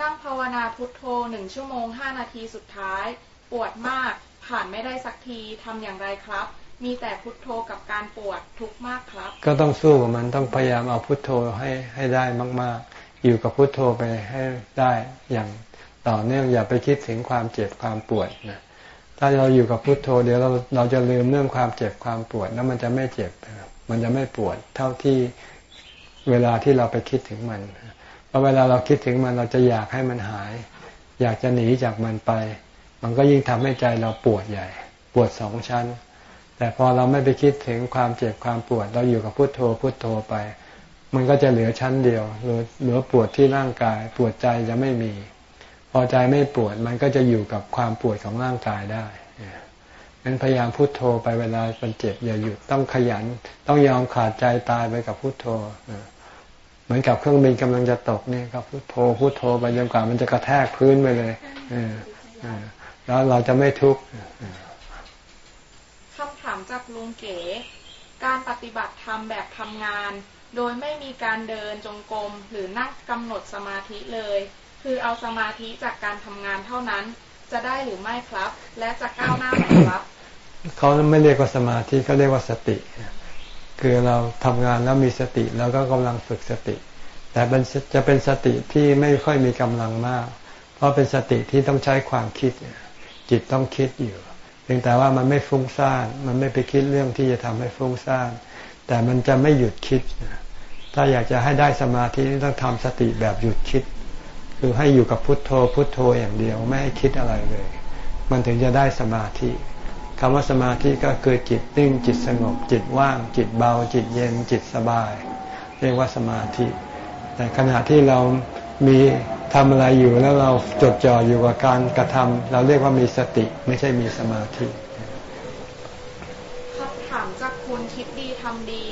นั่งภาวนาพุทโธหนึ่งชั่วโมงห้านาทีสุดท้าย ปวดมากผ่านไม่ได้สักทีทำอย่างไรครับ มีแต่พุทโธกับการปวดทุกมากครับ ก็ต้องสู้กับมันต้องพยายามเอาพุทโธให้ให้ได้มาก ๆ อยู่กับพุทโธไปให้ได้อย่างต่อเนื่องอย่าไปคิดถึงความเจ็บความปวดนะถ้าเราอยู่กับพุทโธเดี๋ยวเราเราจะลืมเรื่องความเจ็บความปวดแล้วมันจะไม่เจ็บ มันจะไม่ปวดเท่าที่เวลาที่เราไปคิดถึงมันเพราะเวลาเราคิดถึงมันเราจะอยากให้มันหาย อยากจะหนีจากมันไป มันก็ยิ่งทำให้ใจเราปวดใหญ่ ปวดสองชั้น แต่พอเราไม่ไปคิดถึงความเจ็บความปวด เราอยู่กับพุทโธพุทโธไป มันก็จะเหลือชั้นเดียวเหลือปวดที่ร่างกาย ปวดใจจะไม่มี พอใจไม่ปวดมันก็จะอยู่กับความปวดของร่างกายได้งั้นพยายามพุโทโธไปเวลามันเจ็บอย่าหยุดต้องขยัน ต้องยอมขาดใจตายไปกับพุโทโธเหมือนกับเครื่องบินกำลังจะตกเนี่ยก็พุทโธพุทโธไปจนกว่ามันจะกระแทกพื้นไปเลยเออ แล้วเราจะไม่ทุกข์คำถามจากลุงเก๋ การปฏิบัติธรรมแบบทำงาน โดยไม่มีการเดินจงกรมหรือนั่งกำหนดสมาธิเลย คือเอาสมาธิจากการทำงานเท่านั้น จะได้หรือไม่ครับ และจะก้าวหน้าไหมครับเขาไม่เรียกว่าสมาธิเขาเรียกว่าสติ คือเราทำงานแล้วมีสติแล้วก็กำลังฝึกสติ แต่มันจะเป็นสติที่ไม่ค่อยมีกำลังมาก เพราะเป็นสติที่ต้องใช้ความคิด จิตต้องคิดอยู่ เพียงแต่ว่ามันไม่ฟุ้งซ่าน มันไม่ไปคิดเรื่องที่จะทำให้ฟุ้งซ่าน แต่มันจะไม่หยุดคิด ถ้าอยากจะให้ได้สมาธิต้องทำสติแบบหยุดคิด คือให้อยู่กับพุทโธ พุทโธอย่างเดียวไม่ให้คิดอะไรเลย มันถึงจะได้สมาธิคำว่าสมาธิก็คือจิตนิ่งจิตสงบ จิตว่าง จิตเบา จิตเย็นจิตสบาย เรียกว่าสมาธิ แต่ขณะที่เรามี ทำอะไรอยู่แล้วเราจดจ่ออยู่กับการกระทำเราเรียกว่ามีสติไม่ใช่มีสมาธิคำถามจากคุณคิดดีทำดี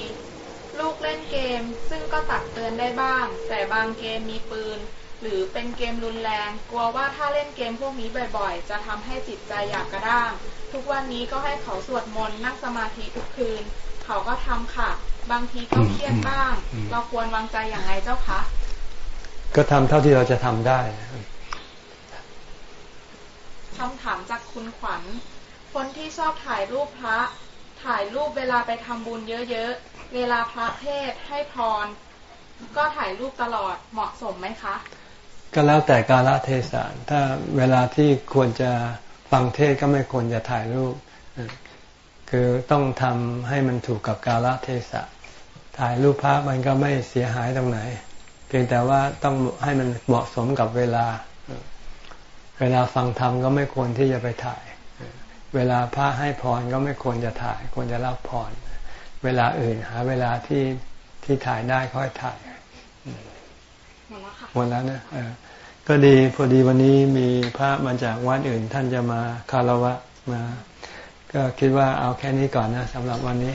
ลูกเล่นเกม ซึ่งก็ตักเตือนได้บ้าง แต่บางเกมมีปืน หรือเป็นเกมรุนแรง กลัวว่าถ้าเล่นเกมพวกนี้บ่อย ๆ จะทำให้จิตใจอยากกระด้าง ทุกวันนี้ก็ให้เขาสวดมนต์นั่งสมาธิทุกคืน เขาก็ทำค่ะ บางทีก็เครียดบ้าง เราควรวางใจอย่างไรเจ้าคะ ก็ทำเท่าที่เราจะทำได้คำถามจากคุณขวัญ คนที่ชอบถ่ายรูปพระ ถ่ายรูปเวลาไปทำบุญเยอะๆ เวลาพระเทศน์ให้พร ก็ถ่ายรูปตลอดเหมาะสมไหมคะ ก็แล้วแต่กาลเทศะถ้าเวลาที่ควรจะฟังเทศก็ไม่ควรจะถ่ายรูป คือต้องทำให้มันถูกกับกาลเทศะ ถ่ายรูปพระมันก็ไม่เสียหายตรงไหน เพียงแต่ว่าต้องให้มันเหมาะสมกับเวลา เวลาฟังธรรมก็ไม่ควรที่จะไปถ่าย เวลาพระให้พรก็ไม่ควรจะถ่าย ควรจะรับพร เวลาอื่นหา เวลาที่ที่ถ่ายได้ค่อยถ่ายหมดแล้วค่ะหมดแล้วนะเออก็ดีพอดีวันนี้มีพระมาจากวัดอื่น ท่านจะมาคารวะมา ก็คิดว่าเอาแค่นี้ก่อนนะสำหรับวันนี้